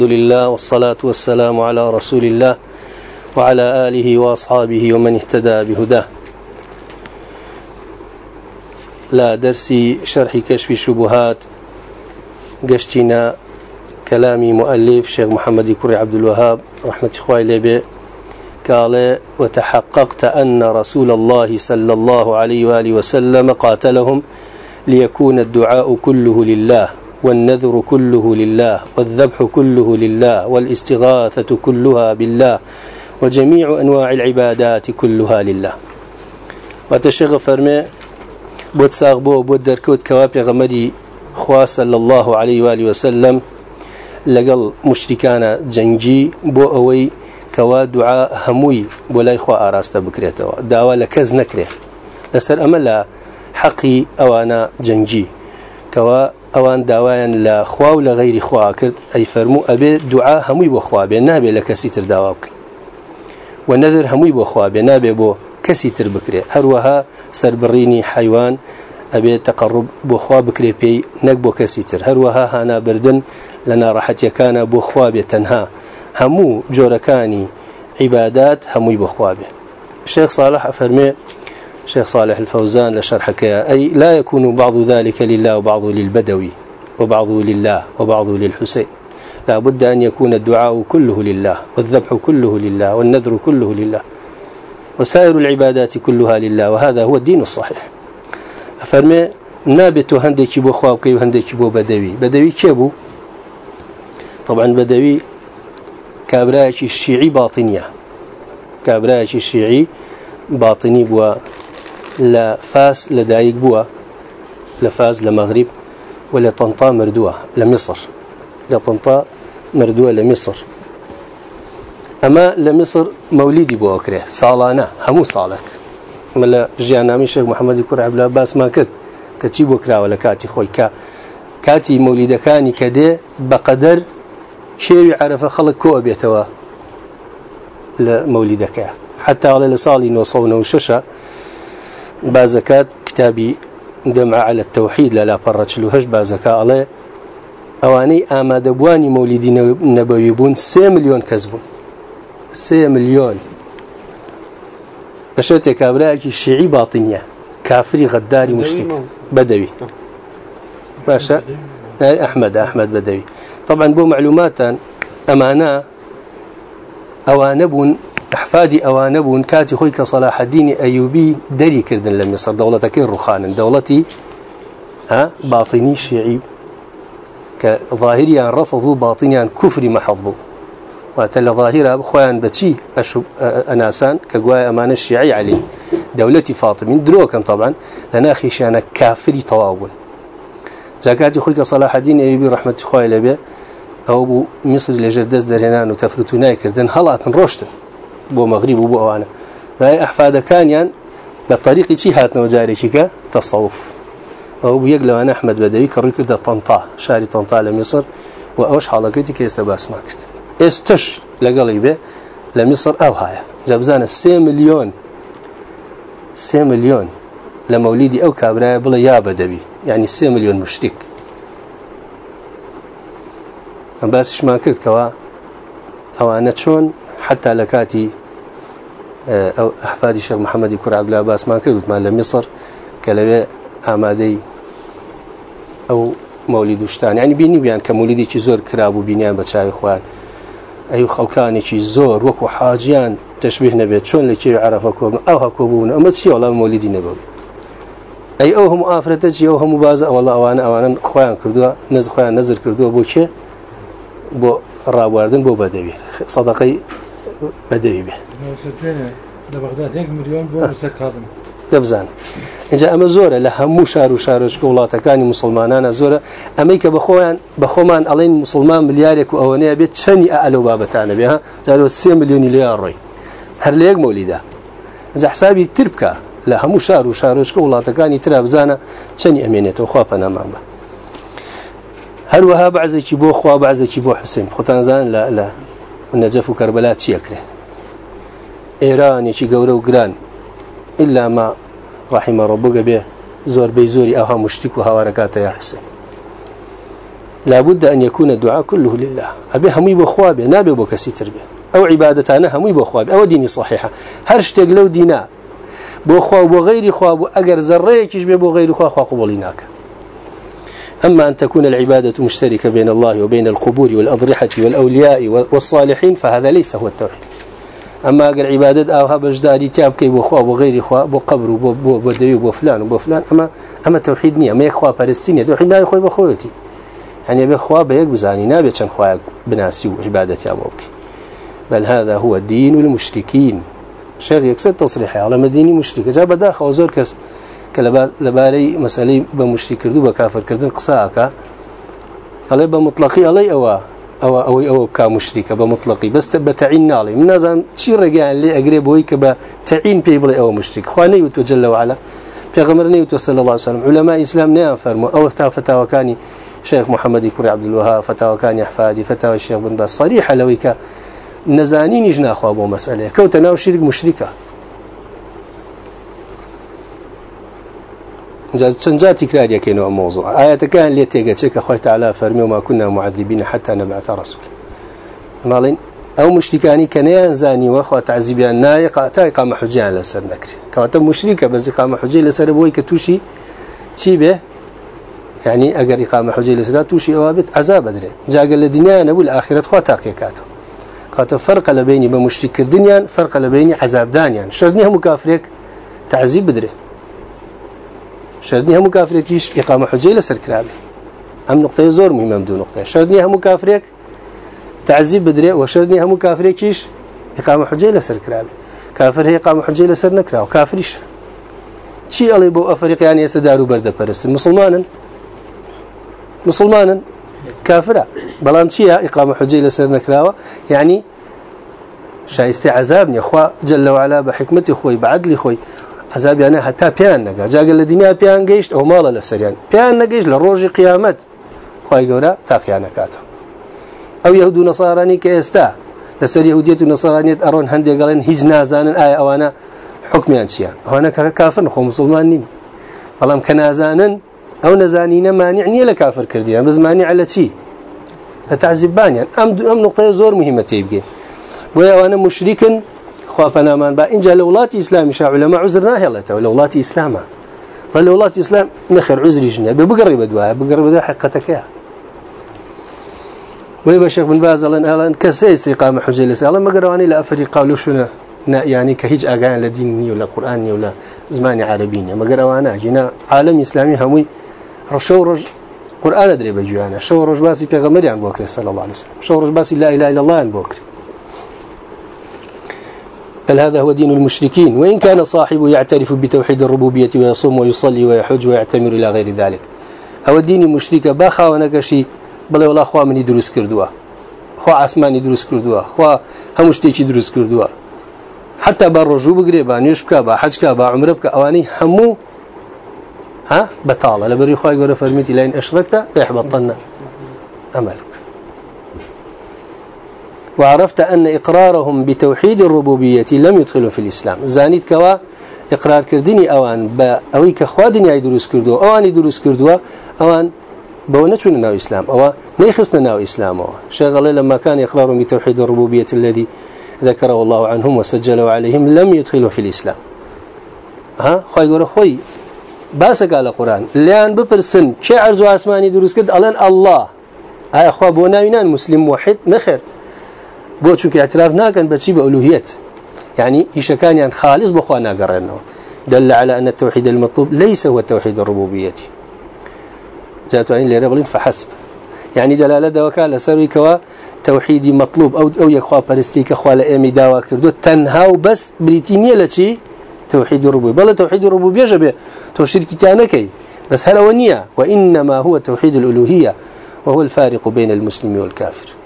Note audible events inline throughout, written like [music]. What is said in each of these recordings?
الحمد لله والصلاة والسلام على رسول الله وعلى آله وأصحابه ومن اهتدى بهداه. لا درسي شرح كشف الشبهات قشتنا كلامي مؤلف شيخ محمد كري عبد الوهاب رحمة إخوائي لبي قال وتحققت أن رسول الله صلى الله عليه وآله وسلم قاتلهم ليكون الدعاء كله لله. والنذر كله لله والذبح كله لله والاستغاثة كلها بالله وجميع أنواع العبادات كلها لله. وتشغ فرمي بود ساغ بو بود دركوت كواب غمدي خوا صلى الله عليه وآله وسلم لقل مشركان جنجي بو أوي كوا دعاء هموي ولا إخوة آراستا بكريتوا دعوة لكز نكره. لسر أملا حقي أوانا جنجي. كوا أوان داوایان لا خوا و لە غیری خوا کرد. ئەی فەرموو ئەبێ دوعا هەمووی بۆ خوا بێ نابێ لە کەسی تر داوا بکەین. و نەذر هەمووی بۆ خوا بێ نابێ بۆ کەسی تر بکرێ. هەروەها سربڕینی حیوان ئەبێ تەقڕب بۆ خوا بکرێ پێی نەک بۆ کەسی تر. هەروەها هانابردن لە ناڕەحەتیەکانە بۆ خوا بێ تەنها. هەموو جۆرەکانی عیبادات هەمووی بۆ خوا بێ. شێخ صالح ئەفەرمێ شێخ صالح الفوزان لە شەرحەکە. أي لا يكون بعض ذلك لله وبعض للبدوي وبعض لله وبعض للحسين. لا بد أن يكون الدعاء كله لله والذبح كله لله والنذر كله لله وسائر العبادات كلها لله وهذا هو الدين الصحيح. ئەفەرمێ نابێت هەندێک بۆ خوا بکەی و هەندێک بۆ بەدەوی بەدەوی کێ بوو طبعا بدوي كابراش الشيعي باطنية كابراش الشيعي باطني بوا لا فاس لدايق بوا لفاز لمغرب ولا طنطا مردوة لمصر. لطنطا مردوة لمصر. أما لمصر مولدي بوا كره صالانا همو صالك ملا جيانامي شيخ محمد كور عبد العباس ما كنت كتي بكرا ولا كاتي خوي؟ كا كاتي مولد كاني كده بقدر شيء عرف خلق كو بيتوا لمولدك حتى على لصالي نوصونا وششة بازكات كتابي دمع على التوحيد لا فرجلوهش بازكا عليه اواني امادبواني مولدي نبوي بون 3 مليون كسبون 3 مليون بشرتي كابراكي شيعي باطنية كافري غداري مشرك بدوي باشا أحمد أحمد بدوي طبعا بو معلومات أمانة أوانبون أحفادي أوانبون كاتي صلاح الدين أيوبي دري كردن لم يصر دولتك الرخان دولتي ها باطني شيعي. كظاهريا رفضوا باطنيا كفري محضبوا واتل ظاهرة خوان بتشي أشب أناسان كجواي أمان الشيعي عليه دولتي فاطمين دروكا طبعا. لنا خيشانا كافري طواون جاكاتي خويك صلاح الدين أيوبي رحمة خوي لبي. أو بو مصر لجردز درهنان وتفرتو كردن. هلات روشتن. بو مغرب وبو أوانا فهي أحفاد كانيان بطريقة شي هاتنا وزاري تصوف. أو بيق لو أنا أحمد بدوي كروي كده طنطا شاري طنطا لمصر وأوش حلقتي كيست باس ماكت استش لقليبه لمصر أو هاي جابزانا سي مليون سي مليون لموليدي أو كابرايا بلا يا بدوي يعني سي مليون مشتك باسش ما كرت كوا أو أنا شون حتى لكاتي ئەو ئەحفادی شەر محەممەدی کوراگلا باسمان کرد وتمان لە میسر کە لەوێ ئامادەی ئەو مەولی دوشتان ینی بینی بیان کە مولیدێکی زۆر کرابوو بینیان بە چاوی خوارد ئەو خەڵکانێکی زۆر وەکو حاجیان تشبیه نەبێت چۆن لە کێوی عرافە کۆبن ئەو هەکۆ بوون ئەمە چی وڵام مۆلیدی نەبوو؟ ئەی ئەو هەموو ئافرەتە چی ئەو هەموو باز ئەوڵە ئەوانە ئەوانن خۆیان کردووە نەز خۆیان نەزر کردووە بۆ کێ؟ بۆ ڕابواردن بۆ بەدەوی. سەدەقەی بەدەوی بێت دەبزان. اینجا ئەمە زۆرە لە هەموو شار و شارۆچکە وڵاتەکانی مسلمانانە زۆرە. ئەمەی کە بەخۆیان بەخۆمان ئەڵین مسلمان ملیارێک و ئەوەنەیە بێت چەنی ئەلو بابەتانە بێ جارۆ سێ میلیۆنی لێ ڕۆی. هەر لە یەک مۆلیدا. ئەجا حسابی تر بکە لە هەموو شار و شارۆچکە وڵاتەکانی ترا بزانە چەنی ئەمێنێتەوە خوا پەنامان بە. هەروەها بەعزێکی بۆ خوا بەعزێکی بۆ حوسین. خۆتانزان لە نەجەف و کەربەلات چیەکرێ ئێرانێکی گەورە و گران إلا ما رحم ربك به زور بي زوري أوها مشتك وهواركات يا حسين. لابد أن يكون الدعاء كله لله. أبي همي بخوابه نابي بكسي تربيه أو عبادتنا همي بخوابه أو ديني صحيحة. هرش لو دينا. بخواب وغير خواب أجر ذريك يشبه بغير خواب قبوليناك أما أن تكون العبادة مشتركة بين الله وبين القبور والأضرحة والأولياء والصالحين فهذا ليس هو التوحيد. أما أقل عبادة أوها بجداري تاب كي بخوا وغير خوا بقبر وبديو وفلان وبفلان أما أما توحيد نية ما يخوا فلسطينية توحيد لا يخوا بخوتي يعني بخوا بيك بزاني نابي كان خوا بناسي وعبادتي أموك بل هذا هو دين المشركين شيخ يكسر تصريحه على مديني مشرك جاب داخل وزور كس كلباري مسألة بمشرك كردو بكافر كردن قصاك عليه بمطلقي عليه أو أو أو أو كمشرك بمطلقي. بس بتعين عليه من نازم شيء رجع اللي أقرب هو كبتعين بيبل أو مشرك. خواني وتجلى وعلا. غمرني صلى الله عليه وسلم. علماء إسلام نعم فرموا أو فتاوى فتاوى شيخ محمد كوري عبد الوهاب فتاوى كاني أحفادي فتاوى الشيخ بن باز. صريحة لويك نزانين يجنا أخوة مسألة. كوتنا وشرك مشركة. چەندجا تکراریەکەینەوە موضوع. ئاەتەکان لێ تێگەچێک کە خۆی تعالا فەرمی وما كنا معذبين حتى نبعث رسول ماڵین ئەو مشتیکانی کە نەیان زانیوە خوا تعزیبیان نایە قاتای قامە حجیان لەسەر نەکرێت کەواتە مشریکە بەزی قامە حجی لەسەر بۆی کە تووشی چی بێ؟ يعني أجر إقامة حجي لسلا توشي أوابت عذاب أدري جاء الدنيا نقول آخرة خوا تاقيكاته كاته فرق لبيني بمشرك الدنيا فرق لبيني عذاب دانيان شردنيها مكافرك تعذيب بدري شردني هم كافريتيش إقامة حجة لسر كرابي. هم نقطة زور مهمة بدون نقطة. شردني هم كافريك تعذيب بدري وشردني هم كافريكيش إقامة حجة لسر كرابي. كافر هي إقامة حجة لسر نكرا وكافريش. چی ئەڵێ بۆ ئەفریقیان ێستا دار و بەردە پەرستن؟ مسلمانن؟ مسلمانن؟ کافرە. بەڵام چییە ئیقامە حجەی لەسەر نەکراوە یعنی شایستی عذاب نیە خوا جل وعلا بە حکمتی خۆی. بەعدلی خۆی عذابیانە هەتا پیان نەگا جاگە لە دنیا پیان گەیشت ئەو ماڵە لە سەریان پیان نەگەیشت لە ڕۆژی قیامەت خی گەورە تاقییانەکاتەوە ئەو یهود و نەسارانی کە ئێستا لەسەر یهودیت و نەسارانیت ئەڕۆن هەندێک گەڵێن هیچ نازانن ئایا ئەوانە حکمیان چییە. ئەوانە کە کافن خۆ مسلمان نین. بەڵام کە نازانن ئەو نەزانینە مانیع نییە لە کافر کردیان بزمانی على چی؟ لە تعزیبانیان ئەم ئەم نقطەیە زۆر مهمە تێبگێ. بۆ ئەوانە مشریکن خوابنامان با. اینجا لولاتی اسلامی شاع علماء عذر ناهلته ولولاتی اسلاما ولولاتی اسلام نخر عذر جنيه بقرب بدوا بقرب بدوا حقتك ويبا شيخ بن باز الان الان كسي استقامه حجه لسه الله ما قراني لا افريقا قالوا شنو يعني كهيج اغان لديني ولا قراني ولا زماني عربي ما قرانا جينا عالم اسلامي هموي رشو رج قران ادري بجوانا شو رج باسي پیغمبر عن بوكر صلى الله عليه وسلم. شو رج باسي لا إله إلا الله عن بوكر بل هذا هو دين المشركين وإن كان صاحبه يعترف بتوحيد الربوبية ويصوم ويصلي ويحج ويعتمر إلى غير ذلك. أو الدين المشرك باخا ونكشي بل والله خوا مني دروس كردوا. خوا عسماني دروس كردوا. خوا همشتيكي دروس كردوا. حتى بالرجوع بقري بانيش با حج با عمرة بكا أواني همو ها بطالة. لبري خوا يقول فرميتي لين أشركت يحبطن أملك. وعرفت أن إقرارهم بتوحيد الربوبية لم يدخلوا في الإسلام. زانيت كوا؟ إقرار كردني أوان بأوي كخوا دنيا دروس كردو أوان دروس كردو أوان بونتون ناو إسلام أو نيخصنا ناو إسلام شغل لما كان إقرارهم بتوحيد الربوبية الذي ذكره الله عنهم وسجلوا عليهم لم يدخلوا في الإسلام. ها؟ خوي يقول خوي باسك على القرآن لأن ببرسن شيء عرض أسماني دروس كرد ألان الله. هاي أخوة بوناينان مسلم واحد نخير بۆ چونکە اعتراف ناکەن بەچی بە ئولوهیت يعني هیشەکانیان خالص بخوا ناگەڕێنەوە. دل على أن التوحيد المطلوب ليس هو التوحيد الربوبية. جاتوانين ليرى بلين فحسب. يعني دلالة دوكا لسروي كوا توحيدي مطلوب أو أو يخوا برستيك خوا لأمي داوا كردو تنها وبس بريتينية لشي توحيد الربوبية بل توحيد الربوبية جبه توشير كتانكي بس هل ونية وإنما هو توحيد الألوهية. وهو الفارق بين المسلم والكافر.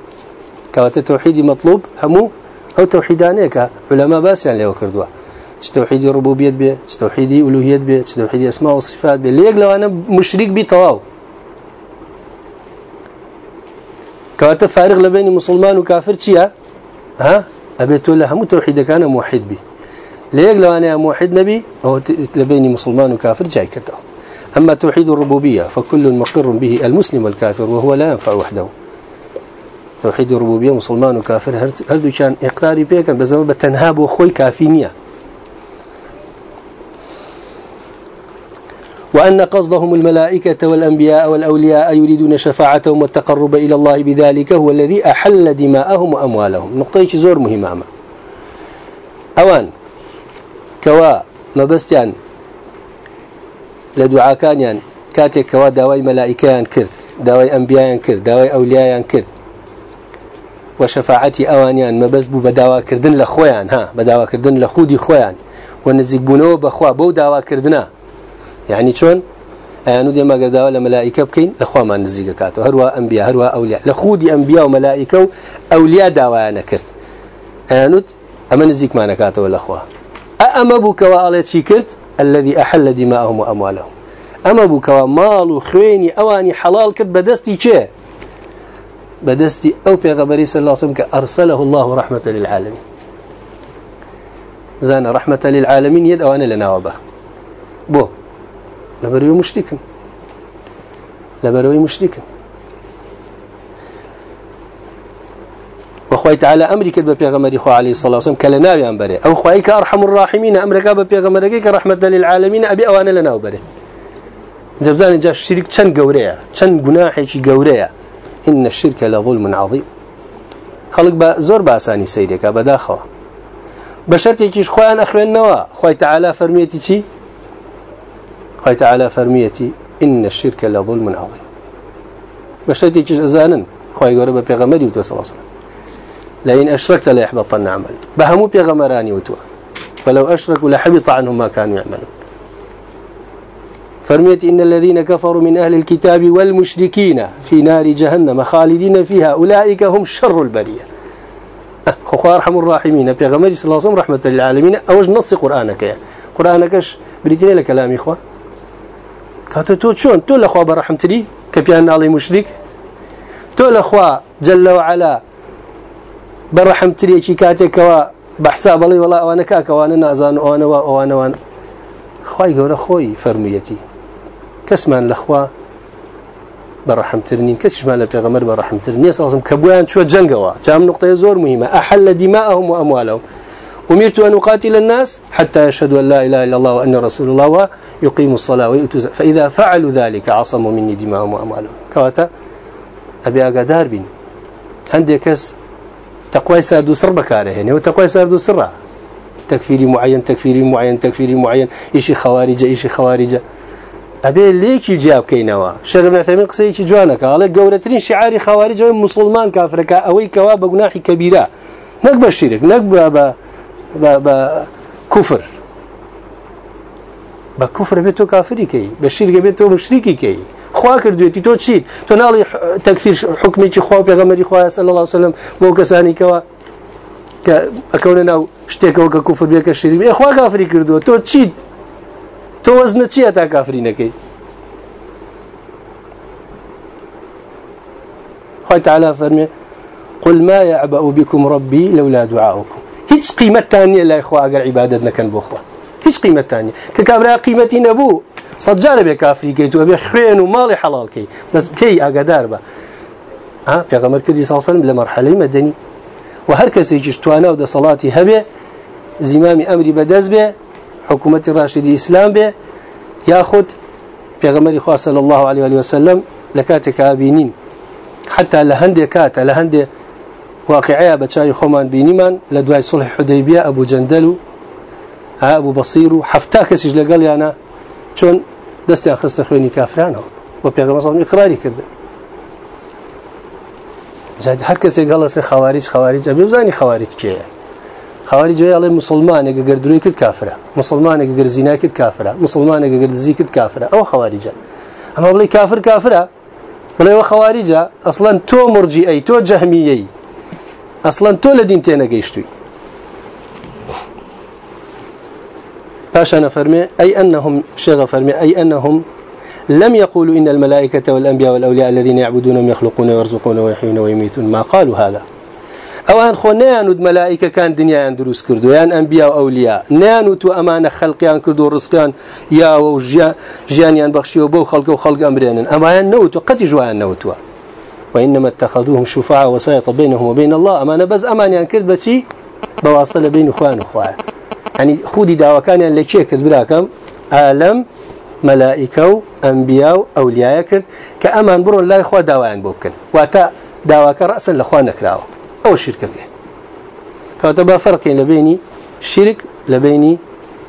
كوات التوحيد مطلوب همو أو توحيدانيك علماء باس يعني لو كردوا توحيد ربوبية به توحيد ألوهية به توحيد أسماء وصفات به ليك لو أنا مشرك بطواو كوات فارق لبين مسلمان وكافر تشيا ها؟ أبيت له همو توحيد كان موحد به ليك لو أنا موحد نبي أو لبين مسلمان وكافر جاي كده أما توحيد الربوبية فكل مقر به المسلم والكافر وهو لا ينفع وحده. توحيد الربوبية مسلمان وكافر هردو كان إقراري بيكا بزمان بتنهاب وخوي كافينية وأن قصدهم الملائكة والأنبياء والأولياء يريدون شفاعتهم والتقرب إلى الله بذلك هو الذي أحل دماءهم وأموالهم. نقطة زور مهمة أوان كوا مبستيان لدعاء كان كاتك كوا داوي ملائكة كرت داوي أنبياء كرت داوي أولياء كرت. وشفاعتي أوانيان ما بس بو بداوا كردن لخويان ها بداوا كردن لخودي خويان ونزيق بونو بخوا بو داوا كردنا يعني شون أنو دي ما قرداوا لملائكة بكين لخوا ما نزيق كاتو هروا أنبياء هروا أولياء لخودي أنبياء وملائكة أولياء داوا أنا كرت أنو أما نزيق ما نكاتو لخوا أما بو كوا أليت كرت الذي أحل دماءهم وأموالهم. أما بو كوا مال خويني أواني حلال كرت بدستي چه بدستي أو بيغبري صلى الله عليه وسلم أرسله الله رحمة للعالمين. زان رحمة للعالمين يد أو أنا لنا وبه بو لبروي مشركا لبروي مشركا وخوي تعالى أمريكا ببيغمري خو عليه الصلاة والسلام كلنا ينبري أو خويك أرحم الراحمين أمريكا ببيغمري كرحمة للعالمين أبي أوانا لنا وبري. جبزان جاء الشرك چند قوريا چند قناحي قوريا إن الشرك لظلم عظيم. خلق بزور باساني سيدك بداخوا بشرتي كيش خوان أخوان نوا خوي تعالى فرميتي كي خوي تعالى فرميتي إن الشرك لظلم عظيم. بشرتي كيش أزانا خوي قرب بيغمري وتو صلى الله عليه وسلم لئن أشركت لا يحبطن عمل بهمو بيغمراني وتو ولو أشركوا لحبط عنهم ما كانوا يعملون. فرميت إن الذين كفروا من أهل الكتاب والمشركين في نار جهنم خالدين فيها أولئك هم شر البرية. خو أرحم الراحمين. بيغمر صلى الله عليه وسلم رحمة للعالمين. أوج نص قرآنك يا. قرآنكش بريتني لكلام إخوة. كاتو تو شون؟ تو لأخوة برحمة لي كبيان علي مشرك. تو لأخوة جل وعلا شي كاتك بحساب الله. والله وأنا كاك وأنا نازان وأنا وأنا وأنا خواي قورا خوي فرميتي. كسمان لخوا برحم ترنين كسمان لبيغمر برحم ترنين صلى الله عليه وسلم كبوان شو جنقوا؟ جام نقطة زور مهمة. أحل دماءهم وأموالهم. أمرت أن أقاتل الناس حتى يشهدوا أن لا إله إلا الله وأن رسول الله ويقيموا الصلاة ويؤتوا فإذا فعلوا ذلك عصموا مني دماءهم وأموالهم. كواتا أبي أقدار بين عندي كس تقوى سردو سر بكاره يعني هو تقوى سردو سر تكفيري معين تكفيري معين تكفيري معين. إشي خوارج إشي خوارج. ئەبێ لێکی جیا بکەینەوە. شەرمەتەمین قسەیەکی جوانەکە. ئەڵێ گەورەترین شعاری خاواری جوی مسلمان کافرەکە ئەوەی کەوا بە گوناحی کەبیرە. نەک بە شیرک نەک بە کوفر. بە کوفر بێت تۆ کافریکەی بە شیرگە بێت تۆ مشریکیکەی خوا کردوێتی تۆ چیت تۆ ناڵی تەکفیر حکمێکی خوا پێغەمەری خوای سەل الله وسلم بۆ کەسانیکەوە کە ئەکەونە ناو شتێکەوە کە کوفر بێت کە شیری بێ خوا کافری کردووە. تۆ چیت؟ تۆ وەزنە چیە تا کافری نەکەی خۆی تعالى فەرمێ قل ما يعبأ بكم ربي لولا دعاؤكم هیچ قیمەتتان نیە لای خوا ئەگەر عیبادت نەکەن بۆ خوا. هیچ قیمەتتان نیە کە کابرا قیمەتی نەبوو سەجارە بێ کافری کەیت و بێ خوێن و ماڵی حەڵالکەی بەس کەی ئاگادار بە پێغەمەر کردی ساوسن لە مەرحەلەی مەدەنی و هەر کەسێکیش توانە و دەسەڵاتی هەبێ زیمامی ئەمری بەدەست بێ حکوومەتی ڕاشدی ئیسلام بێ یاخود پێغەمەری خوا صلی الله عليه وسلم لە کاتێک بینین حتا لە هەندێک کاتە لە هەندێک واقعەیە بە چاوی خۆمان بینیمان لە دوای سڵح حودەیبیە ئەبوو جەندەل و ئەبوو بەسیر و هەفتا کەسیش لەگەڵ یانە چۆن دەستیان خستە خوێنی کافرانەوە بۆ پێغەمبەر صلی اقراری کرد جاد هەر کەسێک گەڵەسێ خەواریج خەواریج ئەڵێ مسلمانێک گەر دروی کرد کافرە مسلمانێک گەر زینا کرد کافرە مسلمانێک گەر دزی کرد کافرە ئەوە خەواریجە ئەمە بڵێ کافر کافرە بڵێەوە خەواریجە ئەسڵەن تۆ مرجی ئەی تۆ جەهمیەی ئەسڵەن تۆ لە دین تێنەگەیشتووی باشا فرمي أي أنهم شيخ فرمي أي أنهم لم يقولوا إن الملائكة والأنبياء والأولياء الذين يعبدونهم يخلقون ويرزقون ويحيون ويميتون ما قالوا هذا. ئەوان خۆ نیانود مەلایکەکان دنیایان دروست کردو یان ئەمبیا و ئەولیا نیانوت و ئەمانە خەڵقیان کرد و ڕستیان یاوە و ژیانیان بەخشیەوە بەو خەڵکە و خەڵک ئەمرێنن ئەمایان نەوت و قەتی ژوایان نەوتوە وإنما اتخذوهم شفعاء وسائط بينهم وبين الله. أما بز أمان يعني كرد بشي بواسطة بين إخوان وإخوان يعني خودي دعوة كان يعني لكي كرد براكم عالم ملائكة وأنبياء وأولياء كرد كأمان برون لا إخوة دعوان بوكن واتا دعوة رأسا لأخوان نكراوه أو شركة كاتبا فرق لبيني شرك لبيني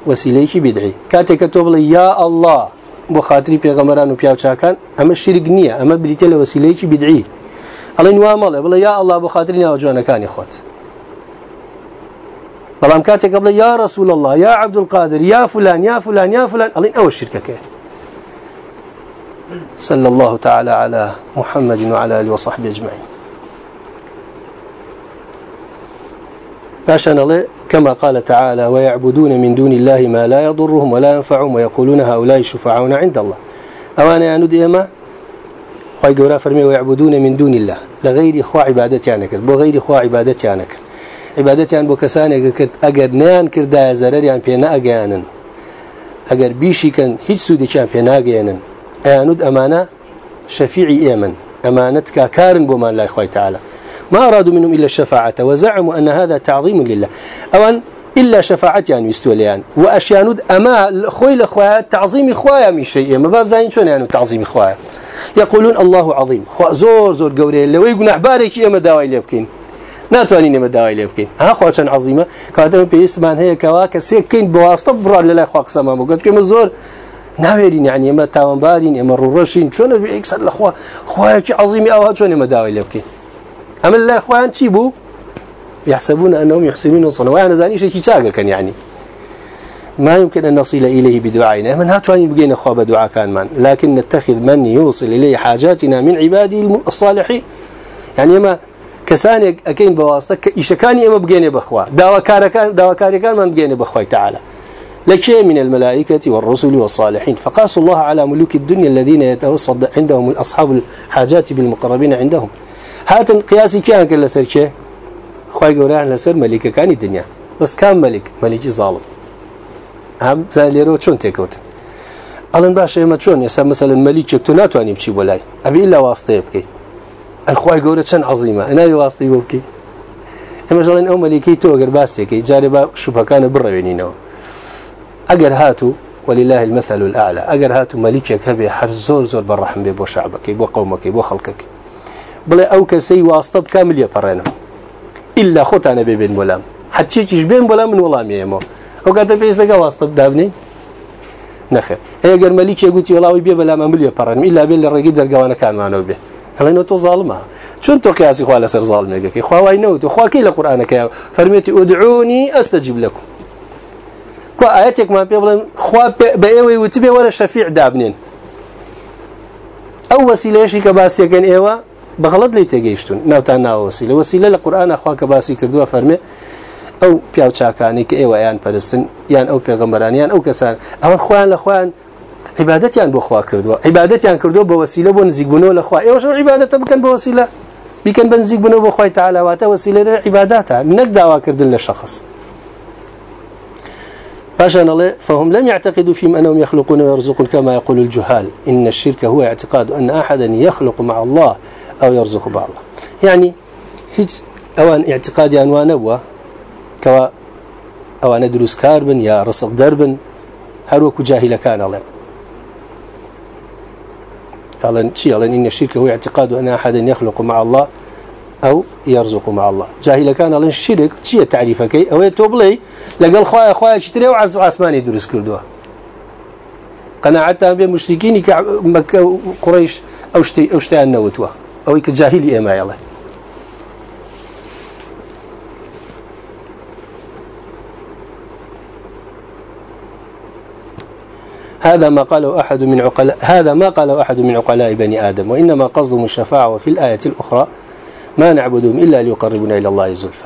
وسيلەیەکی بدعي. كاتك تۆ يا الله بۆ خااتری پێغەمەران و پیاوچکان ئەمە شرک نییە ئەمە بریتە لە وسیلەیەکی بدعی ئەڵێن وامەڵێ بڵێ یا الله بۆ خااتری ناوە جوانەکانی خۆت بەڵام کاتێک بڵێ یا رسول الله یا عبد القادر یا فلان یا فلان یا فلان. ئەڵین ئەوە شرکەکە صلى الله تعالى على محمد وعلى آله وصحبه أجمعين. باشا الله كما قال تعالى ويعبدون من دون الله ما لا يضرهم ولا ينفعهم ويقولون هؤلاء شفعاؤنا عند الله أوانا يا ندي أما قورا فرمي ويعبدون من دون الله لغير خوا عبادتي عنك بو غير خوا عبادتي عنك عبادتي عن بو كساني كرت أقر نيان كردا زرري عن بينا أقيانا أقر بيشي كان هيج سودي كان بينا أقيانا أياند أمانة شفيعي إيمن أمانتك كارن بو مان لا تعالى ما أرادوا منهم إلا الشفاعة وزعموا أن هذا تعظيم لله. أولا إلا شفاعة يعني يستوليان وأشياء أما خوي الأخوة تعظيم إخوة من شيء. ما باب زين شون يعني تعظيم إخوة يقولون الله عظيم. زور زور قوري لو يقول أحبارك يا مداوي ليبكين ناتوانين مداوي ليبكين ها خواتن عظيمة؟ كاتم بيسمان هي كواك سيكين بواسطة برا لله خواق سمام قلت كم زور ناوێرین يعني ئمە تاوانبارین ئێمە ڕوڕەشین چۆنە ئەکسەر لەخوا خۆیەکی عظیمی ئەوها چۆنێ مەداوای لێ بکەین أما الله إخوان تيبو يحسبون أنهم يحسنون صنع وأنا زاني شيء كتاجة كان يعني. ما يمكن أن نصل إليه بدعائنا. من هاتواني بقينا أخوة بدعاء كان من. لكن نتخذ من يوصل إليه حاجاتنا من عباده الصالحين. يعني ما كسان أكين بواسطة إشكاني أما بقينا بأخوة. دعوة كان كان من بقينا بأخوة تعالى. لكي من الملائكة والرسل والصالحين. فقاسوا الله على ملوك الدنيا الذين يتوسط عندهم الأصحاب الحاجات بالمقربين عندهم. هاتن قياسي كان كلا سر كي خوي قوران لسر ملكة كان الدنيا بس كان ملك ملك ظالم. هم زاليرو چون تكوت الان باش اما چون؟ يسا مثلا ملك تو ناتواني بشي ولاي ابي الا واسطه يبكي الخواي قورة چن عظيمة أنا واسطه يبكي اما جلين أو ملكي تو اگر باسيكي جاربا شبه كان بروينينو اگر هاتو ولله المثل الأعلى. أجر هاتو ملكك هبي حر زور زور بالرحم بو شعبك بو قومك بو خلقك بڵێ ئەو کەسەی واستە بکامل لێپەڕێنم إلا خۆتانە بێبێن بۆلام حچێکیش بێن بۆلا من وەڵامی ئێمە ئەو کاتە پێست دەگە واستە بدابنی نەخێ ئەگەر مەلیکێ گوتی وڵاوی بێ بەلام ئەمل لێپەڕێنم إلا بێن لە ڕێگەی دەرگەوانەکانمانەوە بێ هەڵێنەوە تۆ زاڵمە چون تۆ قیاسی خوا لەسەر زاڵمێگەکەی خواوای نەوت و خواکەی لە قورآانەکە فەرمێتی ئودعونی ئەستەجیب لەکم کو ئاەتێکمان پێ بڵێن خوا بە ئێوەی وتبێ وەرە شەفیع دابنێن ئەو وەسیلەیەشی کە باسیەکەن ئێوە بغلط لي تجيشتون ناوتان ناو وسيلة وسيلة القرآن أخواك باسي كردوا فرمي أو بياو چاكاني كأيوة يان پرستن يان أو پیغمبران يان أو كسان أو أخوان لأخوان عبادتيان بو خوا كردوا عبادتيان كردوا بوسيلة بو نزيق بنو لأخوا إيوة شو عبادة بكن بوسيلة بكن بنزيق بنو بو خواي تعالى واتا وسيلة عباداتها منك دعوة كردن لشخص باشان الله فهم لم يعتقدوا فيما أنهم يخلقون ويرزقون كما يقول الجهال. إن الشرك هو اعتقاد أن أحدا يخلق مع الله. أو يرزق بعض يعني هج أوان اعتقادي أنوان أبوه كوا أوان دروس كاربن يا رزق دربن هروك جاهل كان الله قال شيء قال إن الشرك هو اعتقاد أن أحدا يخلق مع الله أو يرزق مع الله. جاهل كان الله الشرك شيء تعريفك أو يتوبلي لقال خويا خويا شتري وعز عثماني دروس كردوه قناعتها بمشركين مكة قريش أو شتي أو شتي النوتوه أو كجاهلي إما يلا هذا ما قاله أحد من عقلاء هذا ما قاله أحد من عقلاء بني آدم وإنما قصدهم الشفاعة وفي الآية الأخرى ما نعبدهم إلا ليقربنا إلى الله زلفى.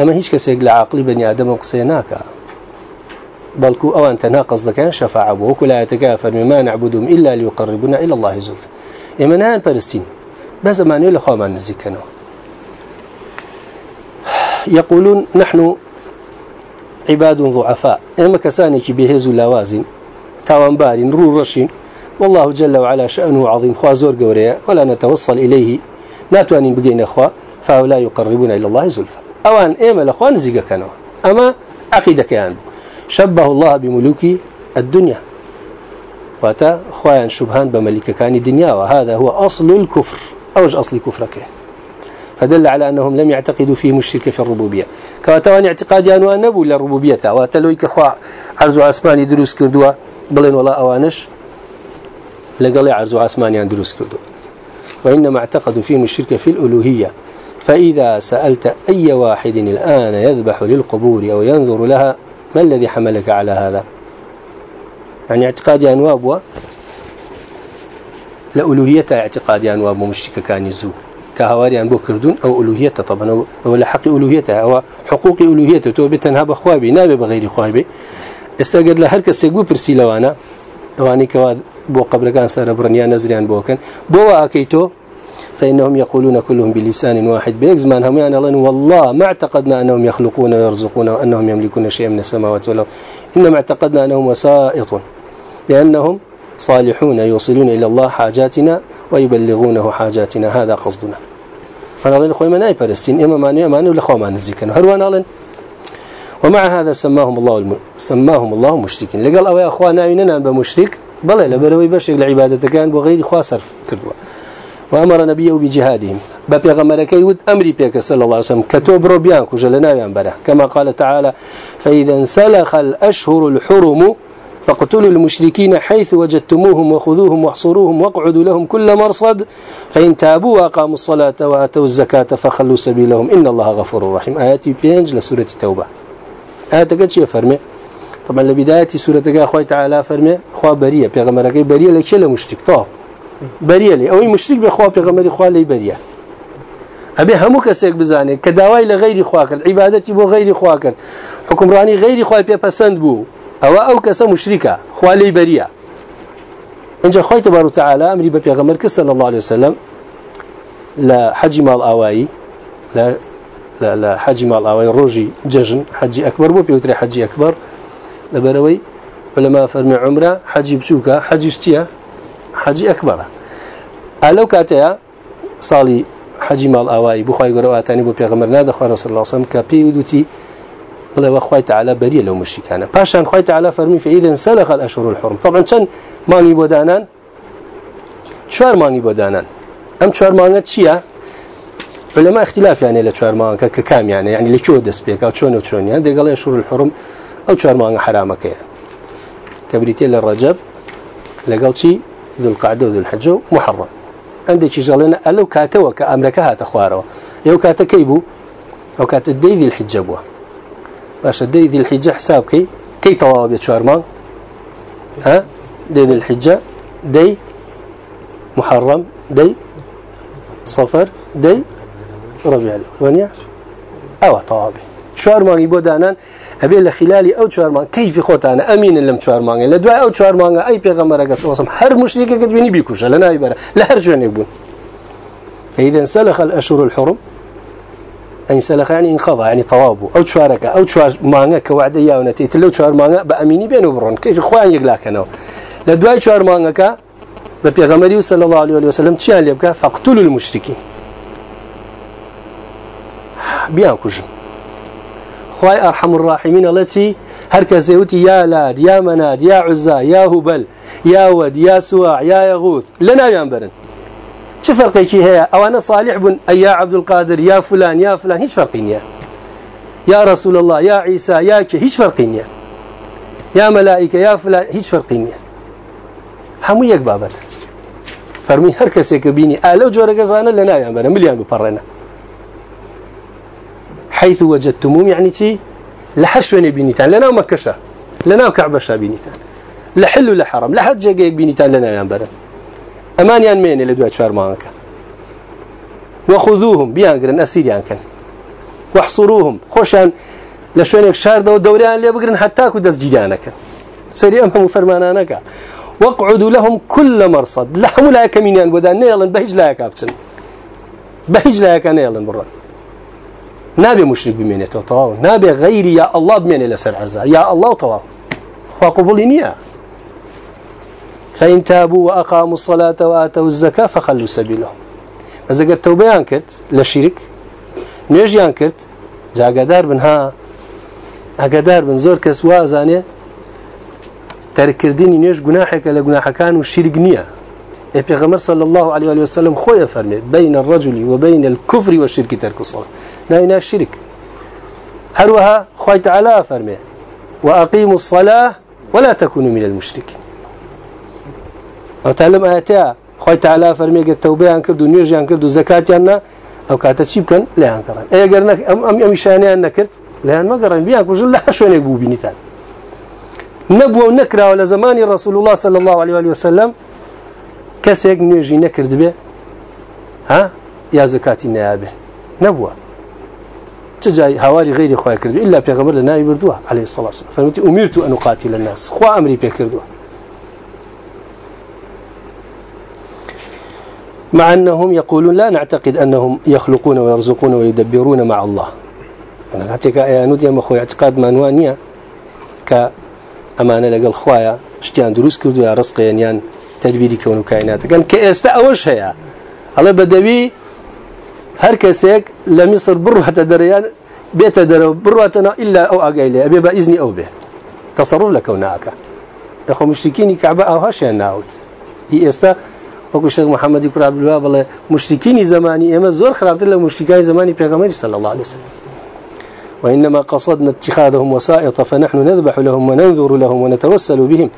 أما هيش كسيق لعقل بني آدم وقسيناك بلكو أو أن تناقص ذكان شفاعة وكل يتكافر مما نعبدهم إلا ليقربنا إلى الله زلفى إما نان برستين بس ما نقول ما نزكنا يقولون نحن عباد ضعفاء. إما كسانك بهز لوازن تاوان بارين رو رشين. والله جل وعلا شأنه عظيم. خوازور قوريا ولا نتوصل إليه. ناتوانين بقين أخوة فهؤلاء يقربون إلى الله زلفا أوان إما الأخوان زيقا أما عقيدة كيان شبه الله بملوك الدنيا. واتا خوان شبهان بملك كان الدنيا وهذا هو أصل الكفر أوج أصل كفرك. فدل على أنهم لم يعتقدوا فيه الشرك في الربوبية. كواتوان اعتقاد أنه نبو للربوبية واتلويك خوا عرض عسماني دروس كردوا. بلين ولا أوانش لقال عرض عسماني دروس كردوا. وإنما اعتقدوا فيهم الشرك في الألوهية. فإذا سألت أي واحد الآن يذبح للقبور أو ينظر لها ما الذي حملك على هذا؟ يعني اعتقاد أنواب لألوهية اعتقاد أنواب مشرك كان يزو. كهواري أن بكردون أو ألوهيته طبعا أو لحق ألوهيته أو حقوق ألوهيته تو بتنها بخوابي نابي بغير خوابي. استقد لهر كسيقو برسي لوانا. كواد بو قبل كان سر برنيا نزريان بوكن بو أكيتو فإنهم يقولون كلهم بلسان واحد بيكزمان هم يعني الله والله ما اعتقدنا أنهم يخلقون ويرزقون وأنهم يملكون شيئا من السماوات والأرض إنما اعتقدنا أنهم وسائط لأنهم صالحون يوصلون إلى الله حاجاتنا ويبلغونه حاجاتنا هذا قصدنا. فنالين خوي مناي برستين إما ماني ماني ولا خو ما نزيكن هروان ألين ومع هذا سماهم الله الم... سماهم الله مشركين. لقال أو يا أخوانا إننا بمشرك بل لا بروي بشر العبادة كان بغير صرف. كردوا وأمر نبيه بجهادهم. ببيغمرك يود أمري بيك صلى الله عليه وسلم. كتب ربيان كجلنا ينبره كما قال تعالى فإذا انسلخ الأشهر الحرم فاقتلوا المشركين حيث وجدتموهم وخذوهم واحصروهم واقعدوا لهم كل مرصد. فإن تابوا وأقاموا الصلاة وآتوا الزكاة فخلوا سبيلهم. إن الله غفور رحيم. آياتي بينج لسورة التوبة. آيات قد شيء فرمي. طبعا لبداية سورة أخوة تعالى فرمي. أخوة برية. بيغمرك برية لك شيء لي أو مشرك بأخوة بيغمر أخوة لي برية أبي همو كسيك بزاني كداواي لغير خواكر عبادتي بو غير خواكر حكمراني غير خواكر بيبسند بو أو أو كسا مشركة خوالي بريا انجا خوي تبارك وتعالى امري ببيغمبر صلى الله عليه وسلم لا حج مال اواي لا لا حج مال اواي روجي ججن حج اكبر بو بيوتري حج اكبر لبروي علماء فرمي عمره حج بشوكا حج اشتيا حج اكبر حەجی ئەکبەرە. ئەلەو کاتەیە ساڵی حەجی ماڵ ئاوایی بخوای گەورە ئاتانی بۆ پێغمەر نادەخوارە سلاسم کە پێی ودوتی بڵێ وەخوای تعالە بەریە لەو مشکانە پاشان خخوای تعالە فەرمی فعیدن سەلەخەل ئەشور الحرم. طبعا چەند مانگی بۆ دانان؟ چوار مانگی بۆ دانان. ئەم چوار مانگە چییە؟ لەما اختلافیانێ لە چوار مانگەکە کە کامیانە یعنی لە کیۆ دەست پێکا چۆن و چۆنیان؟ دەگەڵێ شور الحرم ئەو چوار مانگە حرامەکەیە. کە بریتێ لە ڕەجەب لەگەڵ چی؟ ذو القعدة وذو الحجة محرم. عندي شي جالنا ألو كاتوا كأمريكا هات أخواره يو كاتا كيبو؟ أو كاتا دي ذي الحجة بوا باش دي ذي الحجة حساب كي؟ كي طواب يتشارمان ها؟ دي ذي الحجة دي محرم دي صفر دي ربيع الأولانية. أو طوابي شوارمان يبو دانان أبي لخلالي أو شوارمان كيف خوت أنا؟ أمين لم شوارمان لدواء أو شوارمان أي بيغمبر قص وصم. هر مشرك قد بيني بيكوش لنا يبرا لا هرجون يبون. فإذا انسلخ الأشهر الحرم. أن سلخ يعني انقضى يعني طوابه أو تشارك أو تشار مانع كوعد إياه ونتيت لو تشار مانع بأميني بينه برون. كيف إخوان يقلاك أنا؟ لدواي تشار مانع كا ببيغمري صلى الله عليه وسلم تشان ليبكا فاقتلوا المشركين. بيان كوجن خواي أرحم الراحمين التي هركز يوتي يا لاد يا مناد يا عزا يا هبل يا ود يا سواع يا يغوث لنا ينبرن شو فرقي شي هي؟ أو أنا صالح بن أي يا عبد القادر يا فلان يا فلان هيش فرقين يا رسول الله يا عيسى يا كي هيش فرقين يا ملائكة يا فلان هيش فرقين همو يك بابت. فرمي هر کس بینی ألو جوره گزانه لنا یا بنا مليان بپرنا حيث وجدتموم يعني تي لحشوني بينيتان لنا مكشة لنا كعبشة بينيتان لحل لحرم لحد جاك بينيتان لنا يا بنا ئەمانیان مێنێ لە دوای چوارمانەکە وەخذوهم بیانگرن ئەسیریان کەن وەحصروهم خۆشیان لە شوێنێک شاردەوە دەوریان لێ بگرن هەتاکو دەستگیرانەکەن سەری ئەم هەموو فەرمانانەکە وەقعدوا لهم كل مرصد. لحموا لا كمينيان بودان نيلن بهج لا يكابتن. بهج لا كان يلا برا. نابي مشرك بمينته طواو نابي غيري يا الله بمين لسر عرزا يا الله طواو وقبول نية. فإن تابوا وأقاموا الصلاة وآتوا الزكاة فخلوا سبيلهم. بس أقر توبيان كرت لشرك نيجيان كرت جا قدار بنها أقدار بن زور كس وازانه تركرديني نيش جناحك لجناحكان والشرك نية. پیغمبر صلى الله عليه وسلم خويا فرمي بين الرجل وبين الكفر والشرك ترك الصلاة. ناينا الشرك هروها خوي تعالى فرمي وأقيموا الصلاة ولا تكونوا من المشركين أو تعلم آياتها خوي تعالى فرمي قد توبة عن كردو نيرجي عن كردو زكاة عنا أو كاتا تشيب كان لا عن كران أي قرنك أم أم أم شاني عن نكرت لا ما قرن بيان كوجل لا شو نقول بنيتان نبوة ونكرة ولا زمان رسول الله صلى الله عليه وسلم کەسێک نوێژی نەکرد بێ ها؟ یا زکاتی نایابێ نەبووە. چ جای هاواری غیری خۆی کرد إلا پێغەمبەر لە ناوی بردووە عليه الصلاة والسلام فرمتي أمرت أن أقاتل الناس. خوا أمري پێکردووە مع أنهم يقولون لا نعتقد أنهم يخلقون ويرزقون ويدبرون مع الله. أنا هاتيك أيانود يا مخوي اعتقاد مانوانية كأمانة لقل خوايا اشتيان دروس كردو يا رزق ينيان. تدبيري كون كائنات كان كأستا أوش هيا. الله بدوي هر كسيك لمصر بروحة دريان بيت در بروحتنا إلا أو أقايلة أبي بإذني أو به. تصرف لك وناك. أخو مشركيني كعبة أو هاشي الناوت هي استا وكو الشيخ محمد يقول عبد الوهاب الله مشركيني زماني إما زور خرابت له مشركين زماني بيغمبر صلى الله عليه وسلم. وإنما قصدنا اتخاذهم وسائط فنحن نذبح لهم وننذر لهم ونتوسل بهم.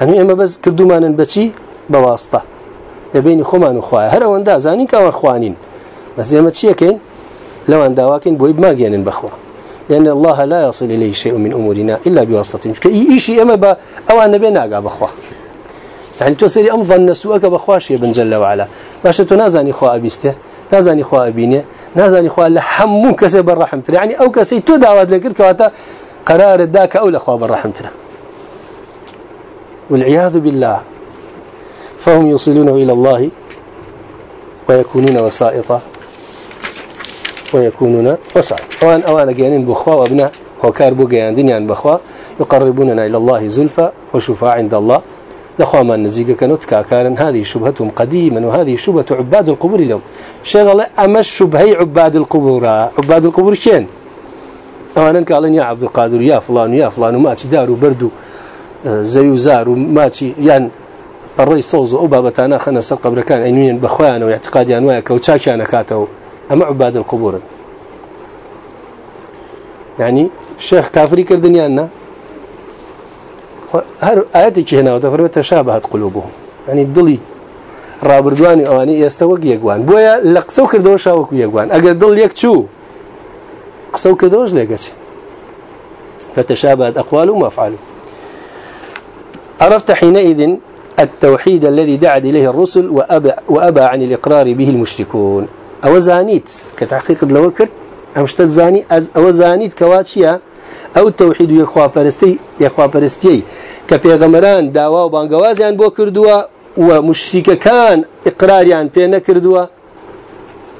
هەموو ئێمە بەس کردومانن بەچی؟ بەواستە لەبینی خۆمان و خوای هەر ئەوەندا زانین کەوە خوانین. بەس ئێمە چیەکەین؟ لەوان داواکەین بۆی بماگەێنن بخوا لأن الله لا يصل إليه شيء من أمورنا إلا بواسطة. مش كأي شيء أما با أو أن نبي ناقا بخوا يعني تسري أم ظن سوءك بخواش بن جل وعلا. باش تنازني خوا أبيسته نازني خوا أبينه نازني خوا لحمون كسي بالرحمة يعني أو كسي تو دعوات لك كواتا قرار الداك أو لخوا بالرحمة والعياذ بالله. فهم يوصلونه إلى الله ويكونون وسائطا. ويكونون وسائط. أوان أوان جانين بخوا وابناء وكار بوجيان دنيا بخوا يقربوننا إلى الله زلفى وشفاء عند الله. لخوا ما نزيق كانت كاكارا هذه شبهتهم قديما وهذه شبهة عباد القبور اليوم. شغل أما الشبهي عباد القبور. عباد القبور شين؟ أولا قالن يا عبد القادر يا فلان يا فلان وما تداروا بردو زەوی و زار و ماچی یان ڕێی سەوز ئەو بابەتانە خەنە سەر قبرەکان ئەینوێن بەخۆیان و اعتقادیان عباد القبورن يعني شيخ كافري كردنيان هر آياتك هنا وتفرمت تشابهت قلوبهم. يعني الضلي رابردواني أواني يستوق يقوان. بويا لقسو كردو شاوكو يقوان. اگر ضل يكتشو قسو كردوش ليكتش فتشابهت اقوالهم وافعالهم عرفت حينئذ التوحيد الذي دعت إليه الرسل وأبى, وأبى عن الإقرار به المشركون. أو زانيت كتحقيق الوكر أمشتت زاني؟ أو زانيت كواتشيا؟ أو التوحيد يخوا برستي يخوا برستي كبيغمران داوا وبانغوازيان بو كردوا ومشرك كان إقراريان بين كردوا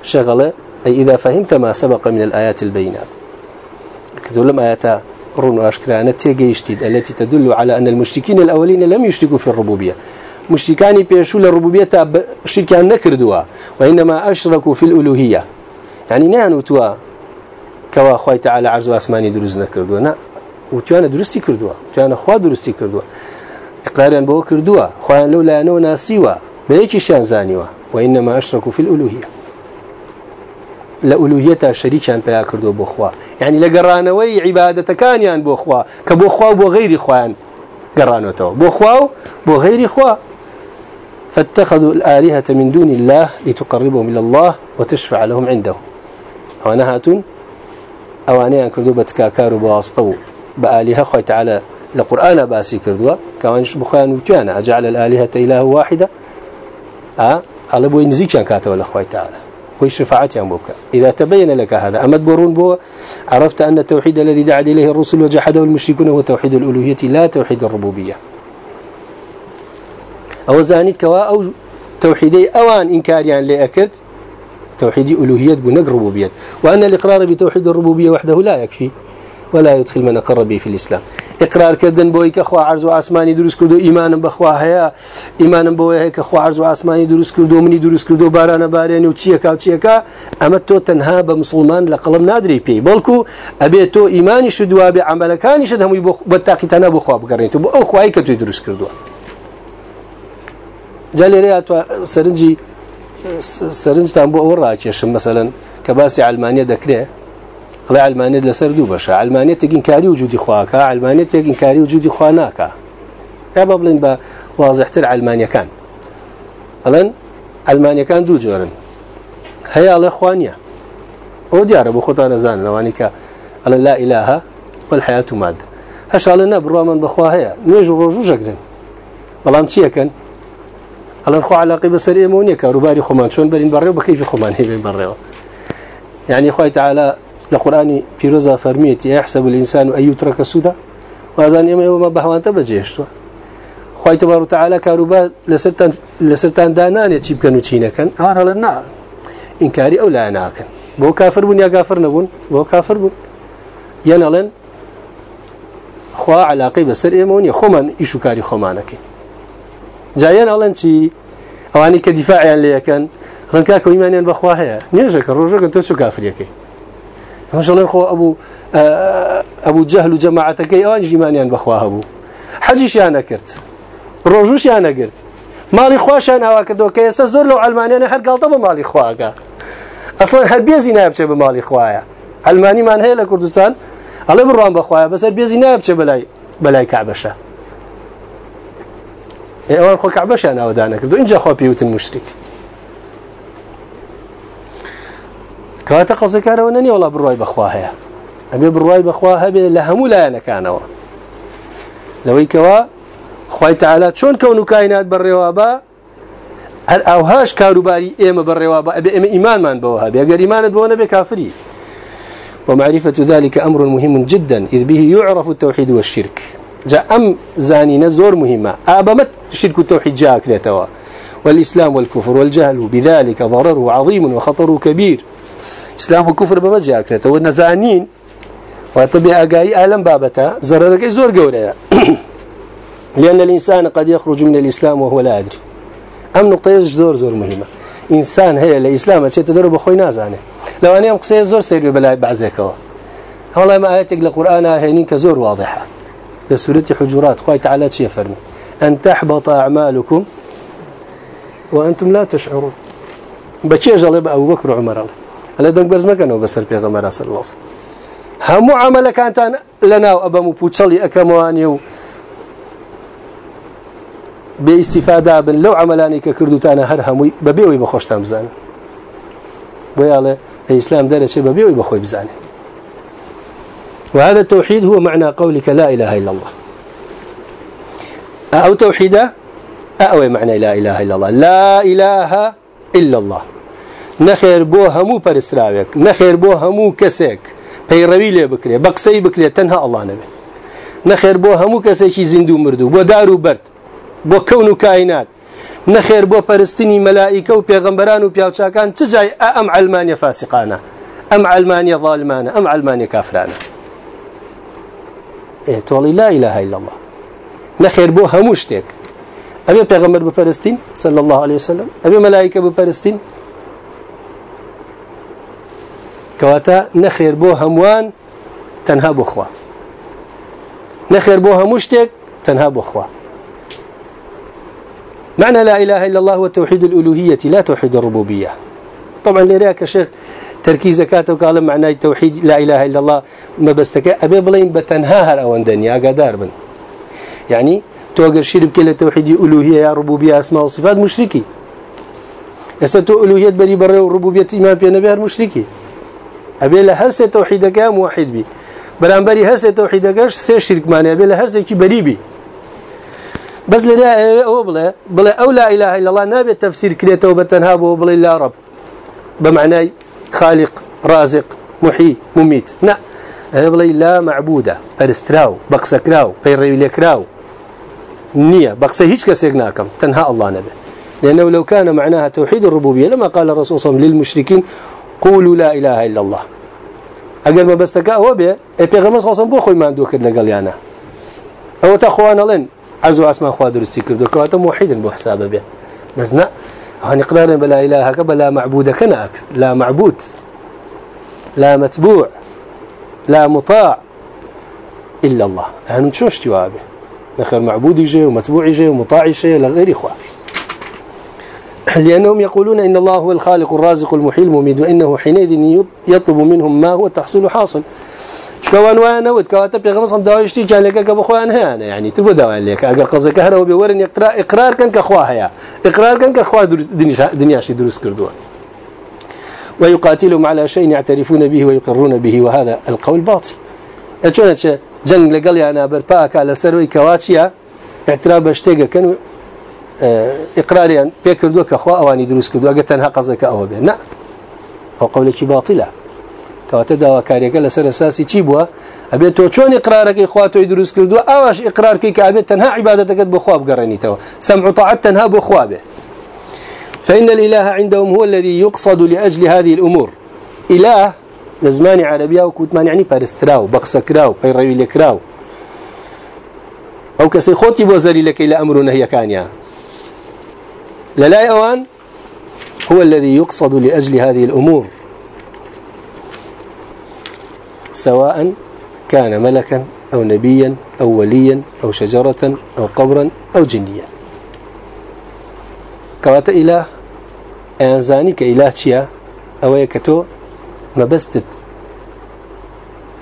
شغلة أي إذا فهمت ما سبق من الآيات البينات. كتب لهم آياتها رون واشكرانة تيجيشتيد التي تدل على أن المشركين الأولين لم يشركوا في الربوبية. مشركان بيشول الربوبية شركان نكردوا وإنما أشركوا في الألوهية. يعني نانو توا كوا خوي تعالى عرض واسماني دروز نكردوا نا وتوانا درستي كردوا وتوانا خوا درستي كردوا إقرارا بو كردوا خوان لولا نو ناسيوا بيكي شان زانيوا وإنما أشركوا في الألوهية. لألوهيته شريكان بيا كردو بخوا يعني لقرانوي عبادة كان يان بخوا كبخوا بو غير خوان قرانوته بخوا بو غير خوا. فاتخذوا الآلهة من دون الله لتقربهم إلى الله وتشفع لهم عنده. ونهاتون أوانيان كردو بتكاكارو بواسطو بآلهة خوي تعالى لقرآن باسي كردوا. كمان بخوان وكيانا أجعل الآلهة إله واحدة. أه؟ على بو ينزيك كاتوا لأخوي تعالى. وشفاعتهم بك إذا تبين لك هذا أمد برون بو عرفت أن التوحيد الذي دعا إليه الرسل وجحده المشركون هو توحيد الألوهية لا توحيد الربوبية. أو زانيت كوا أو توحيدي أوان إنكاريان لأكرت توحيد ألوهية بنق ربوبية. وأن الإقرار بتوحيد الربوبية وحده لا يكفي. ولا يدخل من أقر به في الإسلام. إقرار كدن بوي كخوا عرض وعسماني دروس كردو إيمانا بخوا هيا إيمانا بوي كخوا عرض وعسماني دروس كردو مني دروس كردو بارانا باراني وتشيكا وتشيكا أما تو تنها بمسلمان لقلم نادري بي بلكو أبي تو إيماني شدوا بعمل كان يشدهم بتاقي تنا بخوا بقرين تو بأخوا هيك تو دروس كردو جالي ريات سرنجي سرنج تنبو أورا مثلا. كباسي علمانية ذكره الله علمانيت لسر دو بشا علمانيت تجين كاري وجودي خواكا علمانيت تجين كاري وجودي خواناكا يا بابلين با واضح تر علمانيا كان الان علمانيا كان دو جورن هيا الله خوانيا أو ديار ابو خطا نزان لوانيكا الان لا اله والحياة ماده هش على نبر من بخوا هيا نيجو روجو جقرن بلام كان الان خو علاقه بسر ايمونيه كاروباري خمان شلون برين بريو بكيف خمان هي بين بريو يعني خوي تعالى القرآن بيروزا فرميت يحسب الإنسان أن يترك سودا؟ وأزان إما يوم بهوان تبجيشتوا خوي تبارك وتعالى كاروبا لسرتان لسرتان دانان يتشيب كانوا أنا لنا إنكاري أو لا ناكن بو كافر بون يا كافر نبون بو كافر بون ينالن خوا علاقه بسر إيمون يخومن إيشو كاري خومانك جايان ألن شي أواني كدفاعي عن ليكن رنكاك وإيمانيا بخوا هي نيجك الرجل أنت شو كافر يكي هەشڵێن خۆ ئەبوو ئەبوو جەهل و جەماعەتەکەی ئەوان ژیمانیان بەخوا هەبوو. حەجیشیان نەکرد ڕۆژوشیان نەگرت. ماڵی خۆشیان ئاوا کردەوە کە ئێستا زۆر لەو ئەلمانیانە هەرگڵتە بە ماڵی خواگە ئەسڵەن هەر بێزی نابچێ بە ماڵی خوایە ئەلمانیمان هەیە لە کوردستان ئەڵێ بڕوان بەخوایە بەسەر بێزی نابچێ بەلای بەلای کابەشە. ئەوان خۆ کابەشیان ئەوەدانە کرد و اینجا خۆ پێوتن مشتێک كواتا قصي كانوا نني والله بالرواي بخواها أبي بالرواي بخواها بي لهمو لا أنا كانوا. لو يكوا خواي تعالى شون كونوا كائنات بالروابا هل أوهاش كاروباري إيما بالروابا أبي إيما إيمان من بوها بيقر إيمان بونا بكافري ومعرفة ذلك أمر مهم جدا إذ به يعرف التوحيد والشرك. جاء أم زاني نزور مهمة. أبمت شرك التوحيد جاء كريتوا والإسلام والكفر والجهل بذلك ضرره عظيم وخطره كبير. إسلام وكفر بمجا كرته ونزانين وطبيع اقاي آلم بابتا زررك زور قوريا. [clears throat] لأن الإنسان قد يخرج من الإسلام وهو لا يدري. أم نقطة زور زور مهمة. إنسان هي الإسلام تشي تدرب أخوي نازانه لو أنا قصي زور سير بلا بعزك والله ما ايتك القران هينين كزور واضحة. لسورة حجرات. خوي تعالى تشي فرمي أن تحبط أعمالكم وأنتم لا تشعرون. بچي جلب أبو بكر وعمر الله. هلا دنگ برز مكانه بسر پیغمبر صلى الله عليه وسلم هم عمل كانت لنا وابا مبوچلي اكمواني باستفاده بن لو عملاني كردو تانا هر هموي ببيوي بخوشتم بزان وياله الاسلام درجه ببيوي بخوي بزان وهذا التوحيد هو معنى قولك لا إله إلا الله. أو توحيده؟ أو معنى لا إله إلا الله. لا إله إلا الله. نخير بو همو پرسراوك نخير بو همو كسك پيروي له بكري بقسي بكري تنها الله نبي نخير بو همو كسي زندو مردو بو دارو برد بو كون كائنات نخير بو پرستني ملائكه و پیغمبران و پیاوچاکان چه جای ام علمانيا فاسقانه ام علمانيا ظالمانه ام علمانيا كافرانه إيه تولي لا إله إلا الله. نخير بو هموشتك ابي پیغمبر بپرستين صلى الله عليه وسلم. ابي ملائكه بپرستين كواتا نخير بو هموان تنها بخوا نخير بو همشتك تنها بخوا معنى لا إله إلا الله هو توحيد الألوهية لا توحيد الربوبية. طبعا لرياك شيخ تركيز زكاته وقال معنى التوحيد لا إله إلا الله ما بستك أبي بلين بتنهاهر أو دنيا قدار بن. يعني توقر شرب كلا توحيد ألوهية يا ربوبية أسماء وصفات مشركي يستو ألوهية بري بري وربوبية إمام في النبي مشركي أبي له هر سه توحيدك موحد بي. برانبري هر سه توحيدك سه شرك معنی أبي له هر سه کی بری بي. بس لا أو بلا بلا أو لا إله إلا الله نبي تفسير كده توبه بو بلا لا رب. بمعنى خالق رازق محيي مميت لا بلا لا معبوده فرستراو بقسكراو فيريلكراو نيه بقسه هيك كسيك ناكم تنها الله نبي لأنه لو كان معناها توحيد الربوبية لما قال الرسول صلى الله عليه وسلم للمشركين قولوا لا إله إلا الله. أقل ما بستكا هو به پیغمبر صلى الله عليه وسلم بو خوي ما عنده كد لقال يعني أو تخوانا لين عزو أسماء خوا درستي كردو كواتا موحدا بو حسابة به بس نا هن اقرارا بلا إله كبا لا معبود كناك لا معبود لا متبوع لا مطاع إلا الله. هنو شو اشتوابه نخر معبود يجي ومتبوع يجي ومطاع يجي لغير إخوة لأنهم يقولون إن الله هو الخالق الرازق المحيي المميت وإنه حينئذ يطلب منهم ما هو التحصيل حاصل شكوان وأنا صلى الله عليه وسلم كان لك كبخوان هانا يعني تبو دوان لك اگر قصدك هرو بورن اقرار إقرار كان كخوا هيا. إقرار كان كخوا دنيا شي دروس كردوا ويقاتلهم على شيء يعترفون به ويقرون به وهذا القول باطل. اتشونتش جنگ لقال أنا برباك على سروي كواتشيا اعتراف بشتيغا كانوا اقراريا بيكردوا كخوا أواني دروس كردوا اگر تنها قصدك أو به لا هو قولك باطلة. کەواتە داواکاریەکە لەسەر ئەساسی چی بووە ئەبێت تۆ چۆن ئقرارەکەی خواتۆی دروست کردووە ئاواش ئقرارکەی کە ئابێت تەنها عیبادەتەکەت بۆ خواب گەڕێنیتەوە سمع طاعت تەنها بۆ خوابێ فإن الإله عندهم هو الذي يقصد لأجل هذه الأمور. إله لزمان عربية وكوتمان يعني بارستراو بقسكراو بيروي لكراو أو كسي خوتي بوزري لك إلى أمر نهي كان يعني لا أوان هو الذي يقصد لأجل هذه الأمور. سواء كان ملكا أو نبيا أو وليا أو شجرة أو قبرا أو جنيا كوات إله أنزاني كإله شيا أو يكتو مبستت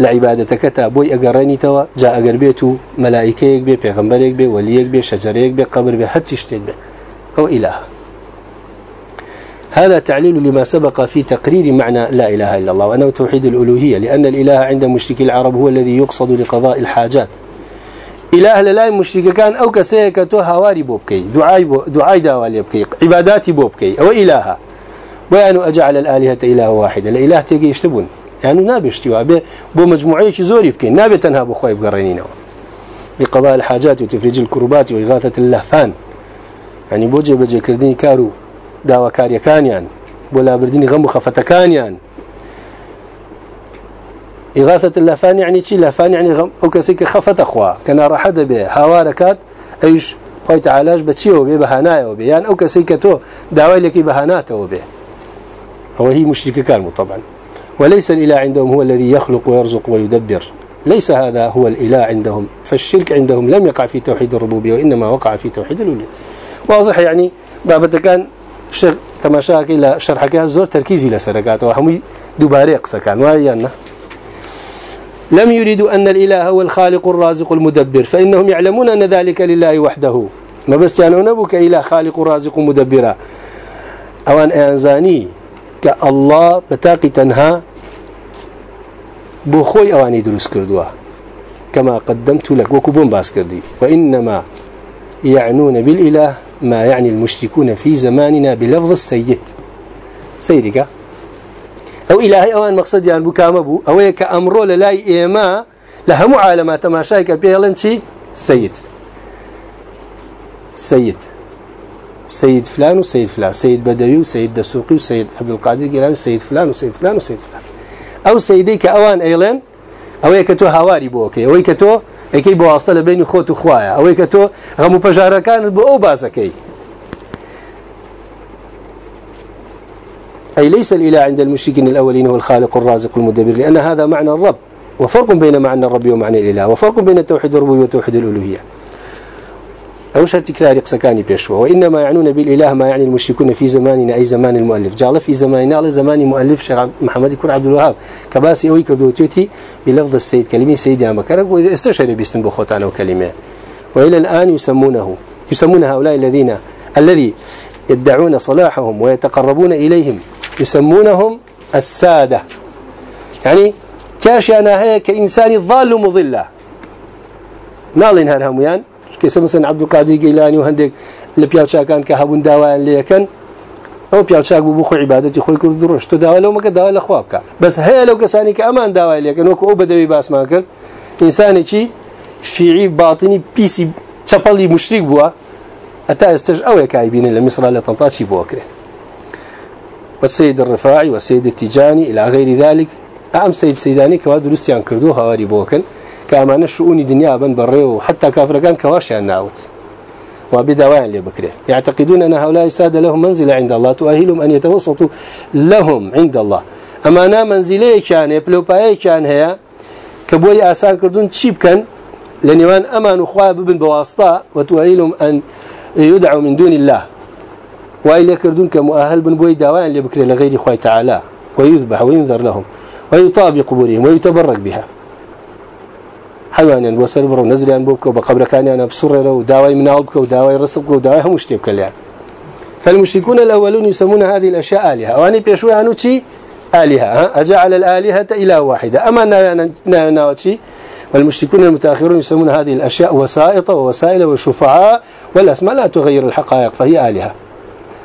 لعبادتك تابوي أقراني توا جاء أقربيتو ملائكيك بي بيغمبريك بي وليك بي شجريك بي قبر بي حتى يشتد بي. أو إله. هذا تعليل لما سبق في تقرير معنى لا إله إلا الله وأنه توحيد الألوهية لأن الإله عند مشرك العرب هو الذي يقصد لقضاء الحاجات. إله لا مشرك كان أو كسيكة هواري بوبكي دعاي, دعاي داوالي بكي عباداتي بوبكي أو إلها وأن أجعل الآلهة إله واحدة الإله تيجي يشتبون. يعني نابي اشتوا بو مجموعية زوري بكي نابي تنها بخوي بقرينينه لقضاء الحاجات وتفريج الكربات وإغاثة اللهفان. يعني بوجه بجي كردين كارو داواکاریەکانیان بۆ لابردنی غەم و خەفەتەکانیان. إغاثة اللافان يعني شي؟ لافان يعني غم أو كسيك خفت أخوا كان راح به هواركات أيش؟ خوي تعالاش بتشيو به بهنايا وبه يعني أو كسيك تو دعوة لك بهناته وبه هو هي مشرك كان طبعا. وليس الإله عندهم هو الذي يخلق ويرزق ويدبر. ليس هذا هو الإله عندهم. فالشرك عندهم لم يقع في توحيد الربوبية وإنما وقع في توحيد الألوهية واضح يعني بابا كان شر تماشاك إلى شرحك زور تركيزي لسرقات وهمي دوباري قسكان ويانا لم يريدوا أن الإله هو الخالق الرازق المدبر فإنهم يعلمون أن ذلك لله وحده. ما بس يعني نبوك إله خالق رازق مدبرا أوان أنزاني كالله بتاقي تنها بخوي أواني دروس كردوا. كما قدمت لك وكبون باس كردي. وإنما يعنون بالإله ما يعني المشركون في زماننا بلفظ السيد. سيدك. أو إلهي أوان مقصد يعني بكامبو أو يك أمرو للاي إيما لهم عالمات ما شايك بيغلنشي سيد. سيد. سيد فلان وسيد فلان. سيد بدوي وسيد دسوقي وسيد عبد القادر قلامي سيد فلان وسيد فلان وسيد فلان. أو سيديك أوان أيلين أو يكتو هواري بوكي أو يكتو ئەیکەی بۆ ئاستە لە بینی خۆت و خوایە ئەوەی کە تۆ هەموو پەژارەکانت بۆ ئەو باسەکەی أي ليس الإله عند المشركين الأولين هو الخالق الرازق المدبر لأن هذا معنى الرب. وفرق بين معنى الرب ومعنى الإله وفرق بين التوحيد الربوبية وتوحيد الألوهية. أو شرط تكرار قسكاني بيشوا وإنما يعنون بالإله ما يعني المشركون في زماننا أي زمان المؤلف. جعل في زماننا على زمان مؤلف شيخ محمد يكون عبد الوهاب. كباسي أوي كردوتيتي بلفظ السيد كلمة سيد يا مكرك واستشهر بيستن بخوتان وكلمة. وإلى الآن يسمونه يسمون هؤلاء الذين الذي يدعون صلاحهم ويتقربون إليهم يسمونهم السادة. يعني تاشي أنا هيك كإنسان ضال مضلة. نالين هرهميان کەسە مەسن عبدوقادی گەیلانی و هەندێک لە پیاوچکان کە هەبوون داوایان لەکەن ئەو پیاوچاک بوو خۆ عیباەتی خۆی کرد ڕۆژ تۆ داوا لەو مەکە داوا لە خواب بکە بەس هەیە لەو کەسانی کە ئەمان داوای لەکەن وەکو ئەو بەدەوی باسمان کرد ئینسانێکی شیعی باتنی پیسی چپەڵی مشریک بووە أتا استج أو كايبين لمصر لطنطاشي بوكره والسيد الرفاعي والسيد التجاني إلى غير ذلك. أم سيد سيداني كوا درستيان كردو هواري بوكن كأمان الشؤون دنيا بن بريو حتى كافر كان كواشي الناوت وبدواء لبكره يعتقدون أن هؤلاء السادة لهم منزلة عند الله تؤهلهم أن يتوسطوا لهم عند الله. أما أنا منزلة كان بلوباي كان هي كبوي آسان كردون تشيب كان لنيوان أمان أخوة ببن بواسطة وتؤهلهم أن يدعوا من دون الله. وإلا كردون كمؤهل بن بوي دواء لبكره لغير إخوة تعالى. ويذبح وينذر لهم ويطاب قبورهم ويتبرك بها. حيوان وسر برو نزل أن بوك وبقبر كان أنا بصرر وداوي من ألبك وداوي رسبك وداوي هم مشتبك كلها فالمشركون الأولون يسمون هذه الأشياء آلهة. وأنا بيشوي عنه شيء آلهة أجعل الآلهة إله واحدة. أما ناوتشي والمشركون المتأخرون يسمون هذه الأشياء وسائط ووسائل وشفعاء والأسماء. لا تغير الحقائق فهي آلهة.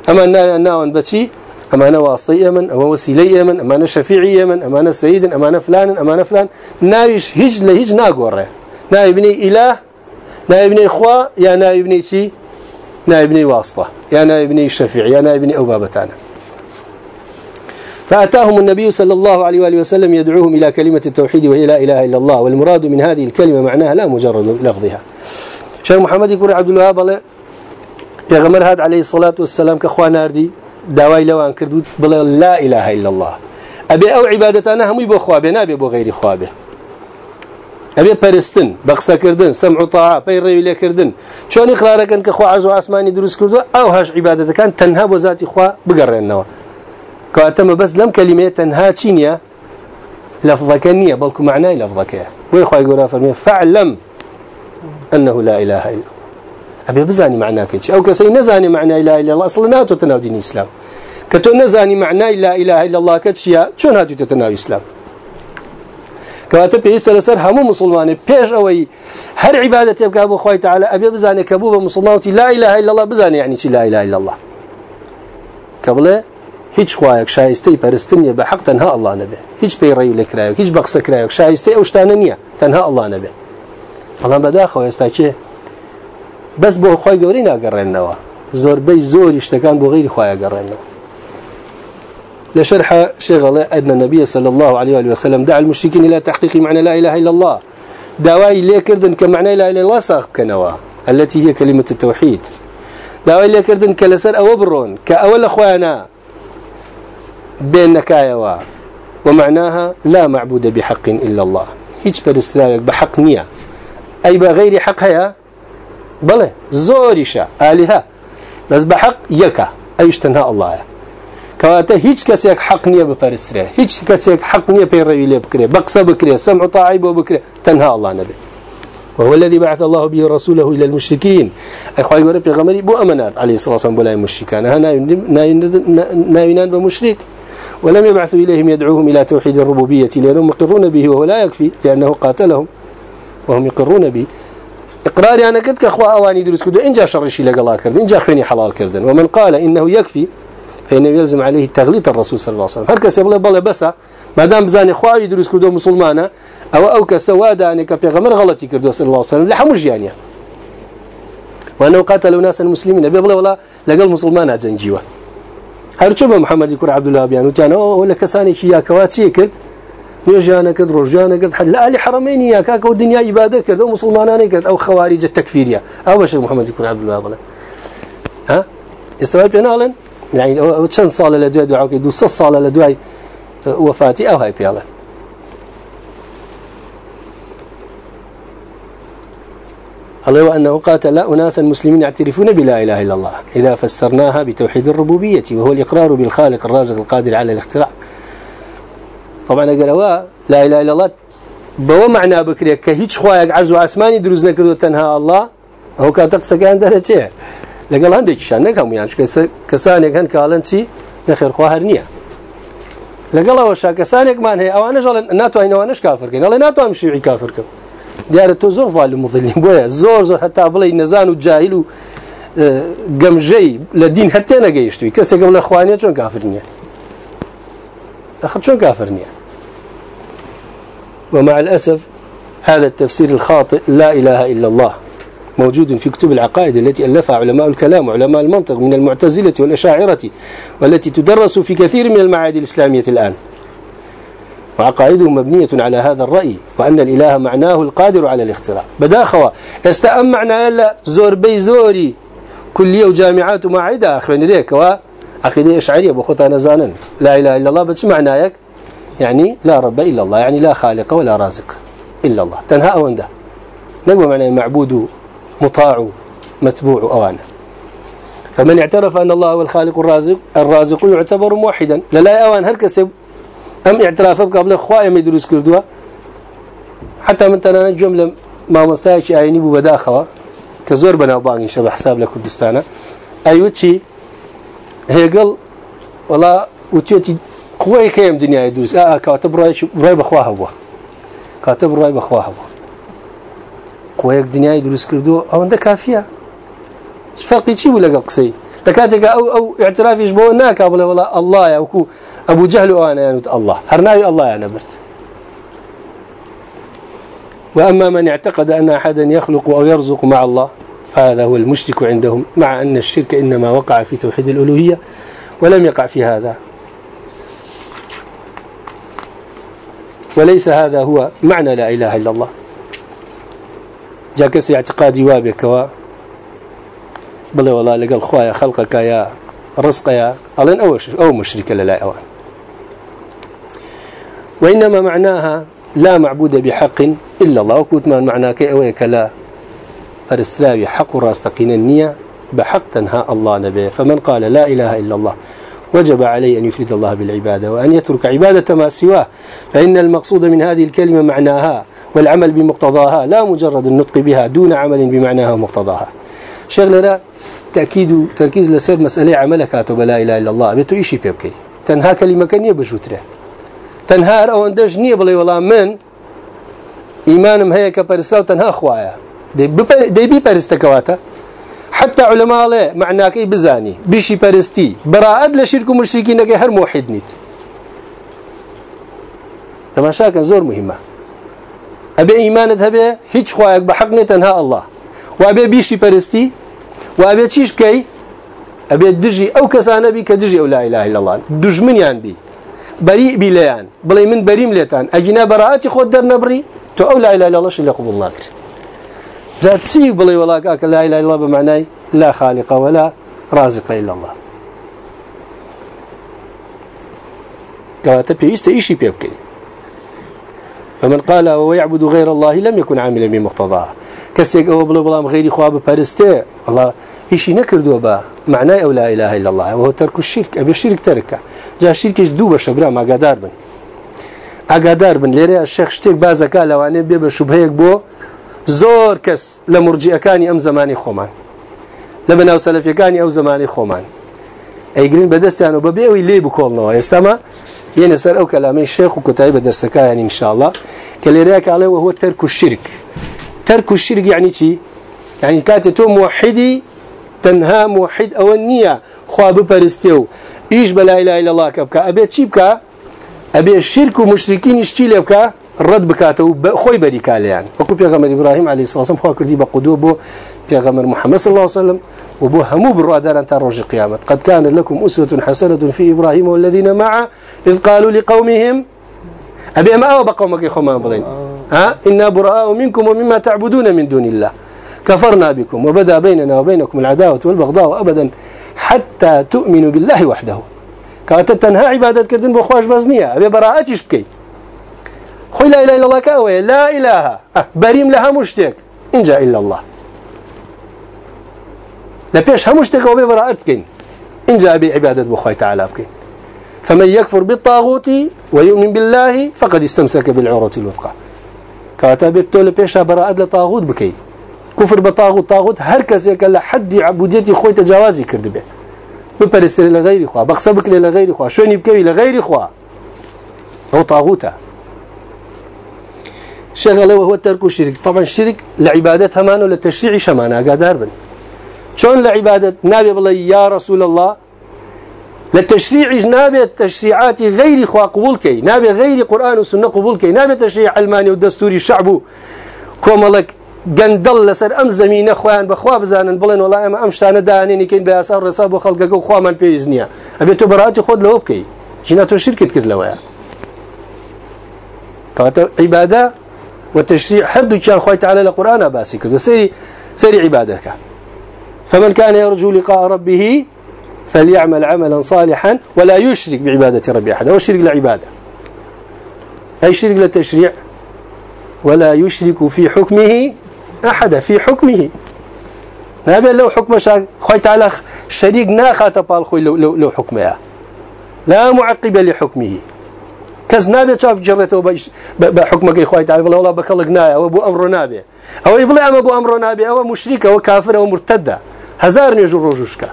أما ناوان بتشي أمانة واسطي يمن أما وسيلي يمن أمانة شفيعي يمن أمانة سيد أمانة فلان أمانة فلان. نايش هج لهج ناقورة. نايبني إله نايبني إخوة يا نايبني شي؟ نايبني واسطة. يا نايبني شفيع يا نايبني أبابتانا فأتاهم النبي صلى الله عليه وآله وسلم يدعوهم إلى كلمة التوحيد وهي لا إله إلا الله والمراد من هذه الكلمة معناها لا مجرد لفظها. شيخ محمد يقول عبد الوهاب يا غمر هذا عليه الصلاة والسلام كأخوان ناردي داوای لەوان کردوت بڵێ لا إله إلا الله. ئەبێ ئەو عیبادەتانە هەمووی بۆ خوابێ نابێ بۆ غیری خوابێ. ئەبێ پەرستن سەمع و تاعا پەی ڕێوی لێکردن چۆنی خلارەکەن کە خوا عەز و ئاسمانی دروست کردووە ئەو هەش عیبادەتەکان تەنها بۆ ذاتی خوا بگەڕێنەوە کەواتەمە بەس لەم کەلیمەیە تەنها چی نییە؟ لفظەکە نییە بەڵکو معنای لەفظەکەیە وی خی فەرمێ فعلم أنه لا إله إلا أبي بزاني معناه كيش أو كسي نزاني معنى لا إله إلا الله أصلا ناتو تناو دين الإسلام كتو نزاني معنى لا إله إلا الله كتشيا شو ناتو تتناو الإسلام كواتا بيسا لسر همو مسلمان بيش أوي هر عبادة يبقى أبو خوي تعالى أبي بزاني كبوبة مسلمان لا إله إلا الله بزاني يعني لا إله إلا الله قبله هیچ خوایك شایسته پرستنیه به حق تنها الله نبه هیچ پیڕی لکرایك هیچ بقصه کرایك شایسته اوشتانه تنها الله نبه الله بداخو استاچه بس بۆ خۆی گەوری ناگەڕێنەوە زۆربەی زۆری شتەکان بۆ غیری خۆیان گەڕێنەوە لشرح شغله أن النبي صلى الله عليه وسلم دعا المشركين إلى تحقيق معنى لا إله إلا الله. دواي ليه كردن كمعنى لا إله إلا الله ساق كنوا التي هي كلمة التوحيد. دواي ليه كردن كلسر أو برون كأول أخوانا بين نكايوا ومعناها لا معبود بحق إلا الله. هيج برستراك بحق نية أي بغير حق هيا بله زوريشا آلهة بس بحق يكا أيش تنها الله كواتا هيج كسيك حق نية بفرستري هيج كسيك حق نية بيروي لي بكري بقصة بكري سمع طاعي بكري تنها الله نبي وهو الذي بعث الله به رسوله إلى المشركين. أخوة يقول ربي غمري بو أمنات عليه الصلاة والسلام بلا مشركان ناينان بمشرك ولم يبعثوا إليهم يدعوهم إلى توحيد الربوبية لأنهم مقرون به وهو لا يكفي لأنه قاتلهم وهم يقرون به. إقراري أنا قلت كأخوة أواني دروس كدو إنجا شرشي لقلا كردن إنجا خيني حلال كردن. ومن قال إنه يكفي فإنه يلزم عليه تغليط الرسول صلى الله عليه وسلم. هركس يبغى بلا بس ما دام بزاني أخوة يدرس كدو مسلمانة أو أو كسوادة أن كبيغمر غلطي كردو صلى الله عليه وسلم لحمش يعني وأنه قاتلوا ناس المسلمين بيبلا ولا لقل مسلمان جنجيوه هرچو محمد يكون عبد الله بيان وتانا ولا كساني شيا كواتشي كرد نيجانا كد رجانا كد حد. لا حرمين يا كاك والدنيا عبادة كد أو مسلمان كد أو خوارج التكفيرية أو بشر محمد يكون عبد الله ها؟ استوعب بينالن يعني كم صالة لدواء دعاء كدو صص صالة لدواء وفاتي أو هاي بيالا. الله وأنه قاتل أناسا مسلمين يعترفون بلا إله إلا الله إذا فسرناها بتوحيد الربوبية وهو الإقرار بالخالق الرازق القادر على الاختراع. طبعا قالوا لا إله إلا الله. بو معنى بكري كهيج خوايك عرض وعسماني دروز نكردو تنها الله هو كاتقسك عندها چه لقال عندك شان؟ نكهم يعني كسانك هن كالن شي نخير خواهر نية لقال هو شا كسانك مان هي أو أنا جال ناتو هنا وانش كافر كين الله ناتو ام شيعي كافر كم ديار تو زور مظلم بويا زور زور حتى بلي نزان وجاهل قمجي لدين حتى أنا جيشتوي كسي قبل اخواني شلون كافر أخذ شو كافرني ومع الأسف هذا التفسير الخاطئ لا إله إلا الله موجود في كتب العقائد التي ألفها علماء الكلام وعلماء المنطق من المعتزلة والأشاعرة والتي تدرس في كثير من المعاهد الإسلامية الآن. وعقائدهم مبنية على هذا الرأي وأن الإله معناه القادر على الاختراع. بداخوا استأم معنى إلا زور بي زوري. كلية وجامعات ومعاهدة أخرين ليك وعقيدة إشعرية بخطة نزانا لا إله إلا الله بس معناك يعني لا رب إلا الله يعني لا خالق ولا رازق إلا الله. تنهى أونده نقوى معنى معبود مطاع متبوع أوانا فمن اعترف أن الله هو الخالق الرازق الرازق يعتبر موحدا. لا أوان هل كسب؟ أم اعترافك قبل خوايا مدروس كردوا؟ حتى من تنا جملة ما مستايش عيني بو بداخوا. كزور بنا باقي شبه حساب لكردستانا أيوتشي هي قال والله وتيتي قوي كيم دنيا يدوس آه كاتب راي راي بخواها بوا كاتب راي بخواها بوا قوي دنيا يدوس كردو أو عندك كافية فرقي شي ولا قصي لكاتك أو أو اعترافيش بو ناك والله الله يا وكو أبو جهل وأنا يعني الله هرناوي الله يعني برت وأما من اعتقد أن أحدا يخلق أو يرزق مع الله فهذا هو المشرك عندهم مع أن الشرك إنما وقع في توحيد الألوهية ولم يقع في هذا وليس هذا هو معنى لا إله إلا الله. جاكس اعتقادي وابك و بل والله لقى الخوايا خلقك يا رزق يا ألين أو مشرك لا أوان وإنما معناها لا معبود بحق إلا الله. وكوت ما معناه كأويك لا فرستراوي حق راستقين النية بحق تنهى الله نبيه. فمن قال لا إله إلا الله وجب عليه أن يفرد الله بالعبادة وأن يترك عبادة ما سواه فإن المقصود من هذه الكلمة معناها والعمل بمقتضاها لا مجرد النطق بها دون عمل بمعناها ومقتضاها. شغلنا تأكيد تركيز لسر مسألة عملك كاتب لا إله إلا الله بيتو إيشي بيبكي. تنهى كلمة كان يبجوتره تنهار أو أندش نية بلي والله من؟ إيمانم هي كبرسلا وتنها خوايا. دي بي برستكواتا حتى علماء الله معناك إيه بزاني. بيشي برستي براءة لشرك ومشركين هر موحد نيت. تماشا كان زور مهمة. أبي إيمانت هبه هيج خوايك بحق تنها الله. وأبي بيشي برستي وأبي تشيش بكي. أبي دجي أو كسانة بي كدجي أو لا إله إلا الله. دجمن يعني بي. بريء بليان بلي من بريم ليتان. أجنا براءتي خود در نبري. تو أو لا إله إلا الله شو قبول الله جات شيء بلي ولا كاك لا إله إلا الله بمعنى لا خالق ولا رازق إلا الله. قالت بيست إيشي بيبكي فمن قال ويعبد غير الله لم يكن عاملا بمقتضاه كسيك أو بلا بلا غير خواب بارسته الله إيشي نكردوا با معناه أو لا إله إلا الله. وهو ترك الشرك. أبي الشرك تركه. جا شركش دوو بەشە برام ئاگادار بن. ئاگادار بن. لێرە شێخ شتێک بازەکە لەوانێ بێ بە شوبهەیەک بۆ زۆر کەس لە مرجیەکانی ئەم زمانی خۆمان لە بەناو سەلفیەکانی ئەو زمانی خۆمان. ئەیگرین بەدەستیان و بە بێەوەی لێ بکۆڵنەوە. ئێستاما یەنە سەر ئەو کەلامەی شێخ و کوتایی بە دەرسەکانی انشاءله کە لێرەیە کاڵێەوە هو تەرک و شرک. تەرک و شرک یعنی چی؟ يعني كاتي تو موحدي تنها موحد أو النية خواب بپەرستێ و إيش بلا إله إلا الله كبكا أبي تشيبكا أبي الشرك ومشركين يشتيل يبكا الرد بكاته خوي بريكا يعني وكو بيغمر إبراهيم عليه الصلاة والسلام خوا كردي بقدوه بو بيغمر محمد صلى الله عليه وسلم وبو همو بالرادار أنت روج القيامة. قد كان لكم أسوة حسنة في إبراهيم والذين معه إذ قالوا لقومهم أبي ما أو بقومك يخوما بلين ها؟ إنا براء منكم ومما تعبدون من دون الله. كفرنا بكم وبدا بيننا وبينكم العداوة والبغضاء أبدا حتى تؤمنوا بالله وحده. كانت تنهى عبادة كردن بخواش بزنية. أبي براءتش بكي. خوي لا إله إلا الله كأوي لا إله بريم لها مشتك إن جاء إلا الله لبيش همشتك وبي براءت بكين إن جاء بعبادة بخواي تعالى بكين فمن يكفر بالطاغوت ويؤمن بالله فقد استمسك بالعروة الوثقى كاتب بتول بيشا براءة لطاغوت بكي كفر بطاغوت طاغوت هر کسی که لحد عبودیتی خوی تجاوزی کرده به بپرستری لغیر خوا بقصبك لغیر خوا شونی بکوی لغیر خوا هو طاغوته شغله وهو ترك الشرك. طبعا الشرك لعبادة همان ولا تشريع شمانا قادر بن شون لعبادة؟ نبي بالله يا رسول الله للتشريع نابي التشريعات غير خوا قبول كي نابي غير قرآن وسنة قبول كي نابي تشريع علماني ودستوري الشعب كوملك گەندەڵ لەسەر ئەم زمینە خۆیان بەخوا بزانن بڵێن وڵای ئەمە ئەم شتانە دانێنیکەین بە یاسا ڕێسا بۆ خەڵگەکە و خوامان پێویست نییە ئەبێت تۆ بەڕاتی خۆت لەوە بکەیت ژینە وتشريع حد كان خويت على القرآن باسي كده. سيري سيري عبادك. فمن كان يرجو لقاء ربه فليعمل عملا صالحا ولا يشرك بعبادة ربه أحد هو الشرك لعبادة أي شرك للتشريع؟ ولا يشرك في حكمه أحد في حكمه. نابي لو حكم شاك خويت على شريك ناخات بالخوي لو, لو, لو حكمها لا معقب لحكمه. کەس نابێت چاپ جڕێتەوە بە حکومەکەی خخوای تا بڵێ وڵا بەکەڵک نایە ئەوە بۆ ئەمڕۆ نابێ. ئەوەی بڵێ ئەمە بۆ ئەمڕۆ نابێ ئەوە مشریکە ئەوە کافرەوە مرتددا هزار نوێژ و ڕۆژوشکە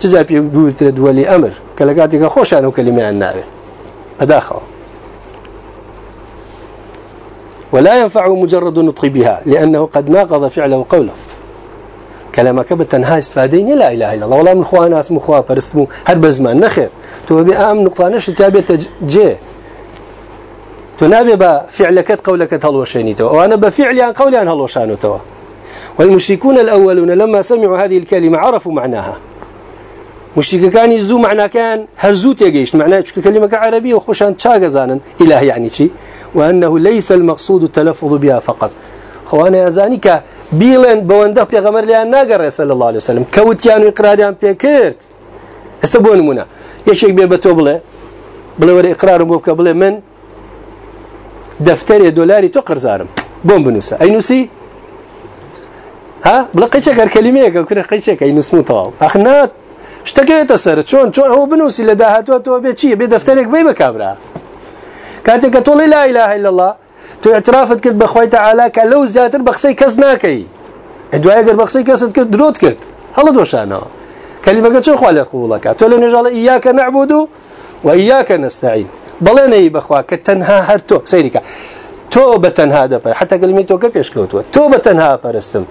چجا پێ بوترە دووەلی ئەمر؟ کە لە کاتێکە خۆشان و کەلیمیان ناوێ ولا ينفع مجرد النطق بها لأنه قد ناقض فعله وقوله كلامك بتنها استفادين. لا إله إلا الله. والله من خوان ناس مخوا فرستمو هر بزمان نخير. تو بي آم نقطانش تابت جي تو نابي بفعلك قولك هلوشانيتو وأنا بفعلي عن قولي عن هلوشانيتو والمشركون الأولون لما سمعوا هذه الكلمة عرفوا معناها. مشرك كان يزو معنى كان هرزوت يجيش معناه كلمة عربية وخشان تشاغزانا إله يعني شيء وأنه ليس المقصود التلفظ بها فقط. خوانا يزانيك بیڵێن بەوەندە پێغەمەر لیان ناگەڕێ سەل الله عليه وسلم. کەوتیان و اقراریان پێ کرد. ئێستا بۆ نمونە؟ یەکێک بێ بە تۆ بڵێ. بڵێ وەرە اقرارم بکە بڵێ من دەفتەرێ دۆلاری تۆ قرزارم. بۆم بنووسە. ئەی نووسی؟ ها؟ قەچێک ئەی نووسم تەواو. ئەخنات شتەکەێتە سەر. چۆن چۆن ئەوە بنووسی لە داهاتوە تۆ بێ چیە بێ دەفتەرێک بێ بە کابرا کاتێک کە تۆڵی لا إله إلا الله تو اعترافت کرد بەخوای تعالا کە لەو زیاتر کەس ناکەی. دوای گەر بە قسەی کەست کرد درۆت کرد. هەڵت وەشانەوە کەلیمەکە چۆن خوا لێت قوڵەکە تۆ لە نێژاڵە ئیاکە نعبود و و ئیاکە نستعین بڵێ نەی بەخوا کە تەنها هەر تۆ سەیریکە. تۆ بە تەنها دەپەر حتا کلمی تۆکە پێشکەوتووە تۆ بە تەنها پەرستم.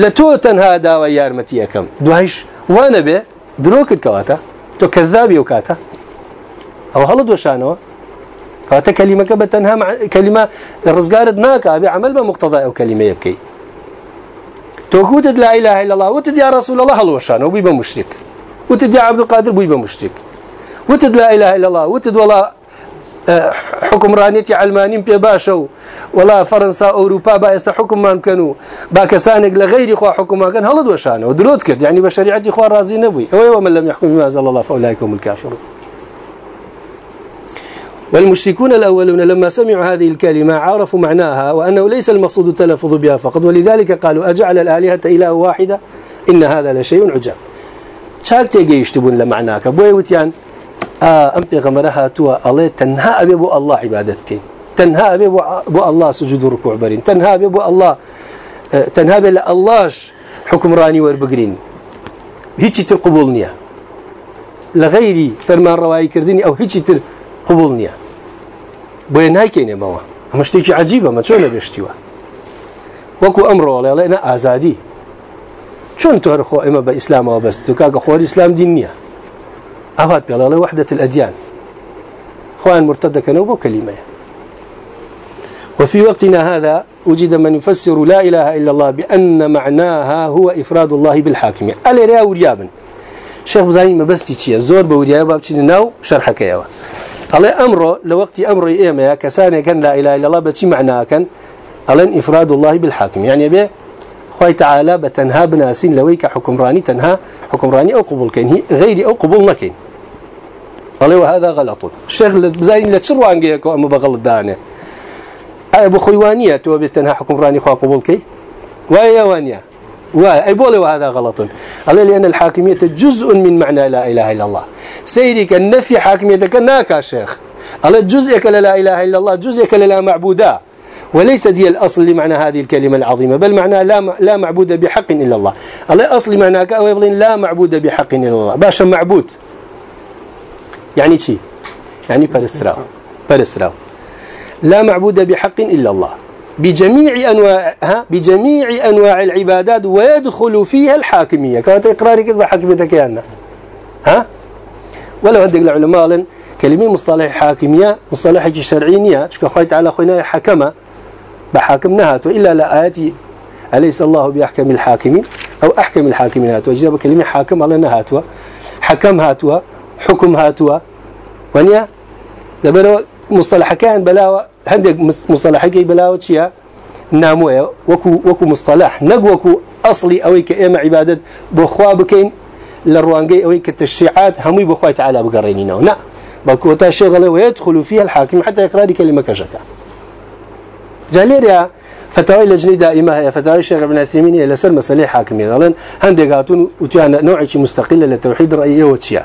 لە تۆ تەنها داوە یارمەتی یەکەم دوایش وانە بێ كاتا كلمة كبتنها مع كلمة الرزقارد ناكا بعمل بمقتضى أو كلمة يبكي توكوتد لا إله إلا الله وتد يا رسول الله هلوشان وبيب مشرك وتد يا عبد القادر بيب مشرك وتد لا إله إلا الله وتد ولا حكم رانيتي علمانيين بي باشو ولا فرنسا اوروبا با حكم ما كانوا با كسانك لغير خو حكم ما كان هلد وشانه ودرود كرد يعني بشريعه اخوان راضي نبوي ومن لم يحكم بما أنزل الله فأولئك هم الكافرون. والمشركون الأولون لما سمعوا هذه الكلمة عرفوا معناها وأنه ليس المقصود التلفظ بها فقط ولذلك قالوا أجعل الآلهة إله واحدة؟ إن هذا لشيء عجاب. چاک تێگەیشتبوون لە معناکە؟ بۆی وتیان ئەم پێغەمەرە هاتووە ئەڵێ تەنها ئەبێ بۆ الله عیبادت بکەین. تەنها ئەبێ بۆ الله سجود و ڕکوع بەرین. تەنها بێ بۆ الله تەنها بێ لە ئەلهش حکمڕانی وەربگرین. هیچی تر قبول نییە. بۆیە نایکەینێمەوە ئەمە شتێکی عجیبە مە چۆن لەبێشتیوە؟ وەکو ئەمڕۆ لێڵێنە ئازادی. چۆن تۆر خۆ ئێمە بە ئیسلامەوە بەست؟ و کاکە خۆری ئیسلام دین نییە. ئەوات پێڵێ وحدة الأديان خوان مرتد بو كلمة وفي وقتنا هذا وجد من يفسر لا إله إلا الله بأن معناها هو إفراد الله بالحاكمية ألا ريا وريابا شيخ بزاني ما بستي تشي زور بوريابا بتشي ناو شرحك يا ئەڵێ ئەمڕۆ لە وەختی ئەمڕۆی ئێمەیە کەسانێکن لا إله إلا الله بچی معناکەن ئەڵێن ئیفراد الله بالحاکم يعني بێ خوي تعالى بتنها بناسين لويك حكمراني تنها حكمراني أو قبول كين غيري أو قبول نكين قال وهذا غلط. الشيخ زين لا تشروان جيكو أما بغلط دانة. أبو خويوانية تو بتنها حكمراني خوا قبول كي؟ ويا وانيا أي بولي وهذا غلط. قال لأن الحاكمية جزء من معنى لا إله إلا الله. سيرك النفي حاكميتك ناكا شيخ. قال جزءك لا إله إلا الله جزءك لا معبودا وليست هي الأصل لمعنى هذه الكلمة العظيمة بل معنى لا لا معبود بحق إلا الله. الله أصل معناك أو يبلين لا معبود بحق إلا الله. باشا معبود. يعني شي؟ يعني برستراو برستراو لا معبود بحق إلا الله. بجميع أنواعها بجميع أنواع العبادات ويدخل فيها الحاكمية. كانت إقراري كذا حاكميتك يعني ها؟ ولو عندك العلماء كلمة مصطلح حاكمية مصطلح شرعية شكو خوي تعالى خوينا حكمة بحاكم نهاتو إلا لآياتي أليس الله بأحكم الحاكمين؟ أو أحكم الحاكمين هاتوا أجيب كلمة حاكم على نهاتوا حكم هاتوا حكم هاتوا. ونيا؟ لبرو مصطلح كان بلاوة هندق مصطلح كي بلاوة شيا ناموية. وكو وكو مصطلح. نقوكو أصلي أويك إيما عبادة بخوا بكين للروانجي أويك التشريعات همي بخوا تعالى بقرينينا لا بل كوتا شغله ويدخل فيها الحاكم حتى يقرأ كلمة كشكا. جاليريا فتاوي لجنة دائمة هي فتاوي الشيخ ابن عثيمين هي لسر مسألة حاكمية قالن هندي قاتون وتيانا نوع شيء مستقلة للتوحيد الرأيية وتشيا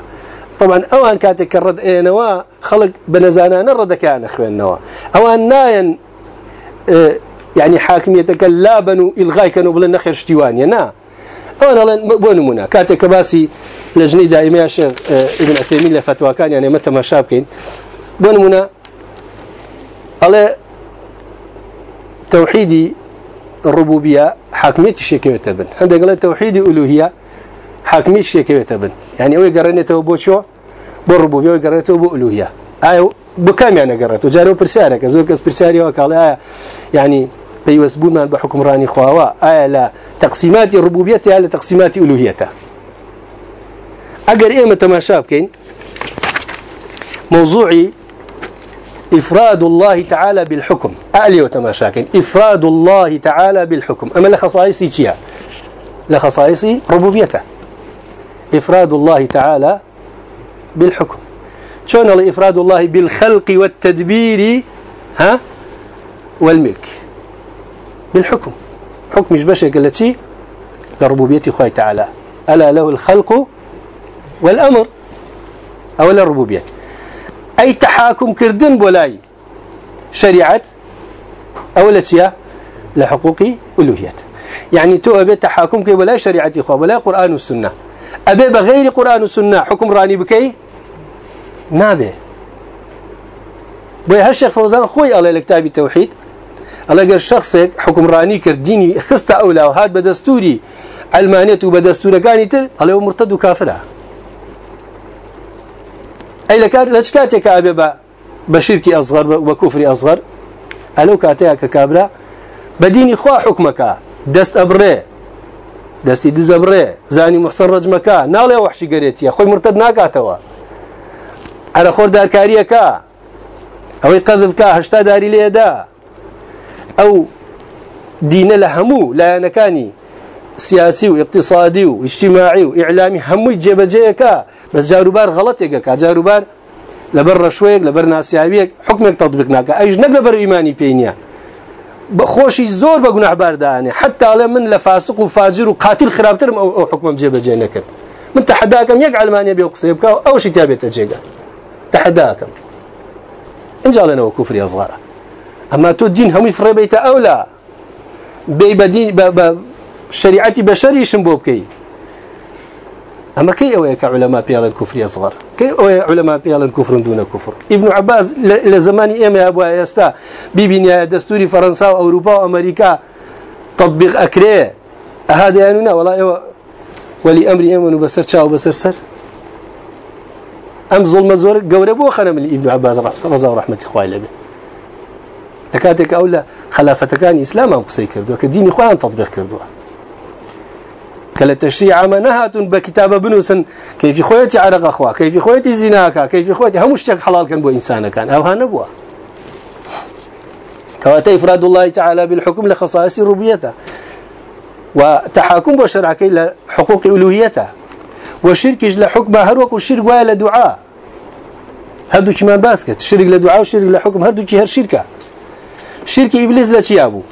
طبعا اوان كاتك الرد اي نوا خلق بنزانا نرد كان أخوان نوا. اوان ناين آه يعني حاكميتك لا بنو إلغاي كانوا بلن نخير اشتوانيا نا. اوان بونو منا كاتك باسي لجنة دائمة الشيخ آه ابن عثيمين لفتوى كان يعني متى ما شابكين. بونو منا على توحيد الربوبية حاكمية الشيكية تبن. عندك قال توحيد حاكمية الشيكية تبن يعني أوي قرنته بو شو؟ بالربوبية أوي قرنته بو ألوهية. آية بكام يعني قرنته جارو برسالك زور كس برسالي وقال آية يعني بيوسبون من بحكم راني خواوا. آية لا تقسيمات الربوبية على تقسيمات ألوهيته أجر إيه متماشى بكين موضوعي إفراد الله تعالى بالحكم. أعلي وتماشاكن إفراد الله تعالى بالحكم. أما لخصائصي كيا لخصائصي ربوبيته. إفراد الله تعالى بالحكم. شون إفراد الله بالخلق والتدبير ها؟ والملك. بالحكم. حكم مش التي لربوبية خوي تعالى. ألا له الخلق والأمر؟ أو الربوبية أي تحاكم كردن بولاي؟ شريعة أولا تيا لحقوق ألوهيات يعني تو أبي تحاكم كي ولا شريعة إخوة ولا قرآن والسنة. أبي بغير قرآن والسنة حكم راني بكي؟ نابي بوي هالشيخ فوزان خوي الله لكتاب التوحيد. الله قال شخصك حكم راني كرديني خست أولى وهاد بدستوري علمانية وبدستور كاني تر الله مرتد كافرة أي لكات لشكاتك أبي بشركي أصغر وكفري أصغر. ألو كاتيك كابرا بديني خوا حكمك. دست أبري. دەستی دزەبڕێ زانی محسن ڕجمەکە ناڵێ وحشی گەرێتیە خۆی مرتد ناکاتەوە. ئەرە خۆر دارکاریەکە ئەوەی قەذبکە هەشتا داری لێدا ئەو دینە لە هەموو لایەنەکانی سیاسی و اقتصادی و اجتماعی و ئیعلامی هەمووی جێبەجێیەکە بەس جاروبار غەڵەت ێگەکە جاروبار لەبەر ڕەشوەیەک لەبەر ناسیاویەک حکمێک تەطبیق ناکە. ئەیش نەک لەبەر ئیمانی پێینە بخوشي زور بقناح بارداني حتى على من لفاسق وفاجر وقاتل خرابتر أو حكم جيب جينك من تحداكم يقع المانيا بيقصيبك أو شي تابي تجيك تحداكم ان جاء لنا وكفر يا صغار اما تو الدين هم يفري بيت اولى بي بدين شريعتي بشري شنبوبكي أما كي أويك علماء بيال الكفر يصغر؟ كي أوي علماء بيال الكفر دون كفر؟ ابن عباس لزمان إيما يا أبو يستا بيبني دستوري فرنسا وأوروبا وأمريكا تطبيق أكريه هذا يعني ولا إيوه. ولي أمر إيمان بسر شاو بسر سر. أم ظلم زور قوربو خنم ابن عباس رضا ورحمة إخوائي لبي. لكاتك أولا خلافتكان إسلام أم قصي كردوها كدين إخوان تطبيق كردوها كلا تشريع ما نهات بكتاب بنوسن كيف خويتي عرق أخوة كيف خويتي زناكا كيف خويتي؟ هم اشتك حلال كان بو إنسان كان. أو هنبوا كواتا إفراد الله تعالى بالحكم لخصائص ربيته وتحاكم بشرعك إلى حقوق ألوهيته. وشركش لحكم هروك والشرك ولا دعاء. هردو كمان باسكت. الشرك لدعاء والشرك لحكم هردو كي هر شركة. شرك إبليس لتيابو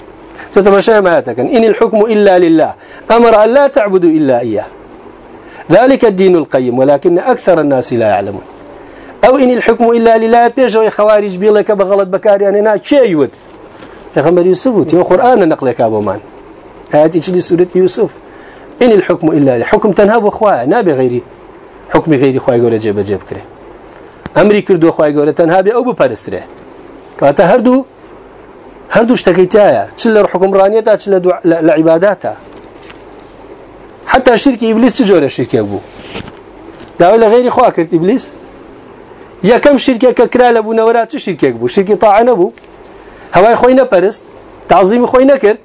تتمشى معاتك إن الحكم إلا لله. أمر أن لا تعبدوا إلا إياه. ذلك الدين القيم ولكن أكثر الناس لا يعلمون. أو إن الحكم إلا لله بيجوا خوارج بيلك بغلط بكاري أنا نا شيء يا خمر يوسف تي قرآن نقلك أبو مان. آياتي تجي سورة يوسف. إن الحكم إلا لله. حكم تنهب أخوة نابي غيري حكم غيري خواهي قولة جيب جيب كره. أمري كردو خواهي قولة تنهب أو ببارستره كاتا هردو هردوش تكيتايا تشل حكم رانيتا تشل لعباداتا حتى شرك إبليس تجور الشرك أبو. دعوة لغير إخوة كرت إبليس. يا كم شركة ككرا لبو نورات شركة أبو. شركة طاعة نبو هواي خوينا برست. تعظيم خوي نكر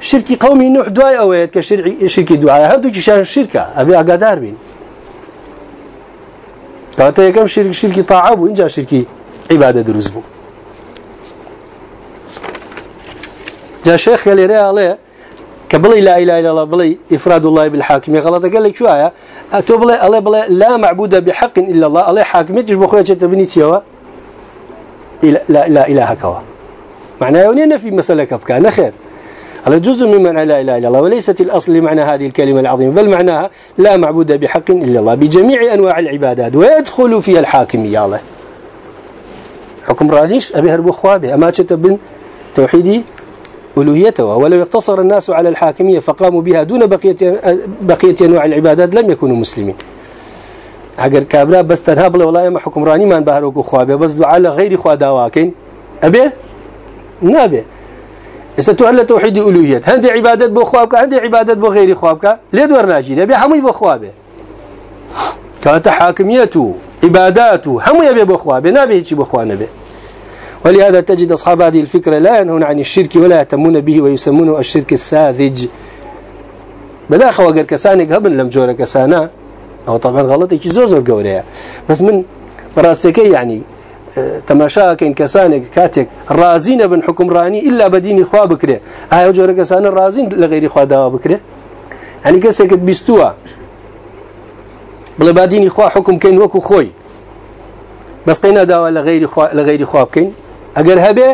شركي قومي نوح دعاء أويت كشركي دعاء. هردو كشان الشركة أبي أقدار بين. كاتا يكم شرك شركي طاعة بو إنجا شركي عبادة دروز بو. جا شيخ قال لي عليه كبلي لا إله إلا الله بلي إفراد الله بالحاكم. غلط قال لك شو آية أتو بلي الله بلي لا معبود بحق إلا الله الله حاكم يجب بخويا تبني تيوا لا لا إله كوا معناه يونين في مسألة كبكا نخير على جزء من معنى لا إله إلا الله؟ وليست الأصل لمعنى هذه الكلمة العظيمة بل معناها لا معبود بحق إلا الله بجميع أنواع العبادات ويدخل فيها الحاكمية الله. حكم رانيش أبي هربو خوابه أما توحيدي ألوهيته ولو اقتصر الناس على الحاكمية فقاموا بها دون بقية, بقية أنواع العبادات لم يكونوا مسلمين. اگر كابرا بس تنها بلا والله ما حكم راني ما بهروك خوابه بس دعاء غير خوا داواكين أبي؟ نابي استتوهل توحيد ألوهية هندي عبادات بو هندي عبادات بو غير خوابك دور ناجي أبي حمي بو خوابه كانت حاكميته عباداته هم يبي بو خوابه نابي هيك بو ولهذا تجد أصحاب هذه الفكرة لا ينهون عن الشرك ولا يهتمون به ويسمونه الشرك الساذج. بلا خوا غير كسانك هبن لم جورا كسانا. أو طبعا غلط يجي زور زور قولها بس من براستك يعني آه، تماشا كين كسانك كاتك رازين بن حكم راني إلا بدين إخوة بكره هاي جورا كسانا رازين لغير إخوة دوا بكره يعني كسك بيستوى بلا بدين إخوة حكم كين وكو خوي. بس قينا دوا لغير إخوة لغير إخوة بكين. اگر هبه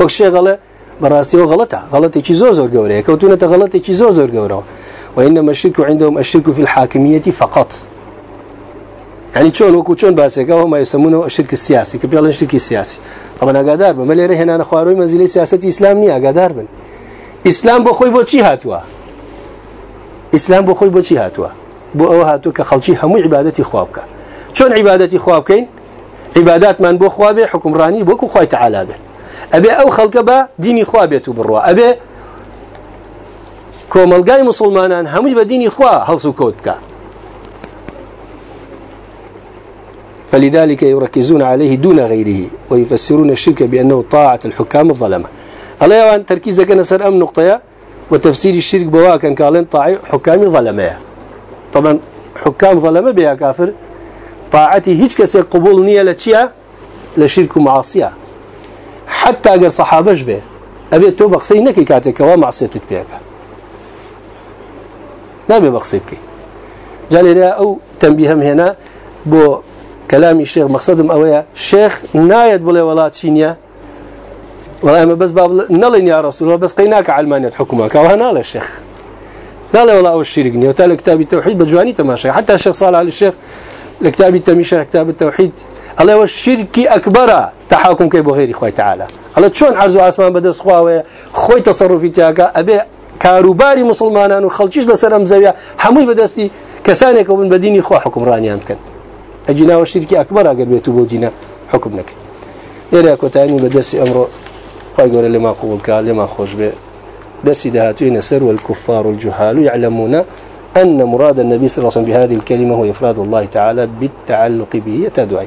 وەک شێغەڵە بەڕاستیەوە غلطة. غلطة زۆر زۆر گەورەیە کەوتونەتە غلطێکی زۆر زۆر گەورەوە وإنما الشرك عندهم الشرك في الحاكمية فقط. يعني شلون وكو شلون باسك ما يسمونه الشرك السياسي كبيرا الشرك السياسي طبعا اقادر بما لي هنا أنا خواروي منزلي سياسه اسلام ني اقادر بن. اسلام بو خوي بو چی هاتوا اسلام بو خوي بو چی هاتوا بو أو هاتو كخلشي هم عبادتي خوابك شلون عبادتي خوابكين عبادات من بو خوابه حكم راني بو خوي تعالى به. ابي أو خلق با ديني خوابته بروا ابي كوملغاي مسلمانان همي بديني خوا هلسو كودكا فلذلك يركزون عليه دون غيره ويفسرون الشرك بأنه طاعة الحكام الظلمة. الله يوان تركيزك نسر أم نقطة وتفسير الشرك بواكا قالين طاعة حكام ظلمة طبعا حكام ظلمة بها كافر طاعتي هيك كسي قبول نية لتشيا لشرك ومعاصية حتى أجر صحابة به أبي تو بقصي نكي كاتك ومعصيتك بيك نبي بقصيبك جالي أو تنبيهم هنا بو كلامي الشيخ مقصدم أويا الشيخ نايد بلا ولا تشينيا والله ما بس باب نلين يا رسول الله بس قيناك علمانية حكمك وهنا لا الشيخ لا لا والله أول الشركني وتالي كتاب التوحيد بجواني تماشي حتى الشيخ صالح على الشيخ لكتاب التميشة كتاب التوحيد. الله والشرك أكبر تحاكم كيبو غير إخوة تعالى. الله شون عرض عثمان بدس خواوة خوي تصرفي تاكا أبي كاروباري مسلمانان وخلشيش لسر أمزاوية حموي بدستي كسانك ومن بديني إخوة حكم رانيان كان أجينا والشرك أكبر أقل بيتو بودينا حكمنك. إيه كتاني بدس أمره خوي يقول لما قبول قال لما خوش به درسي دهاتين سر والكفار الجهال يعلمون أن مراد النبي صلى الله عليه وسلم بهذه الكلمة هو إفراد الله تعالى بالتعلق به يتدعي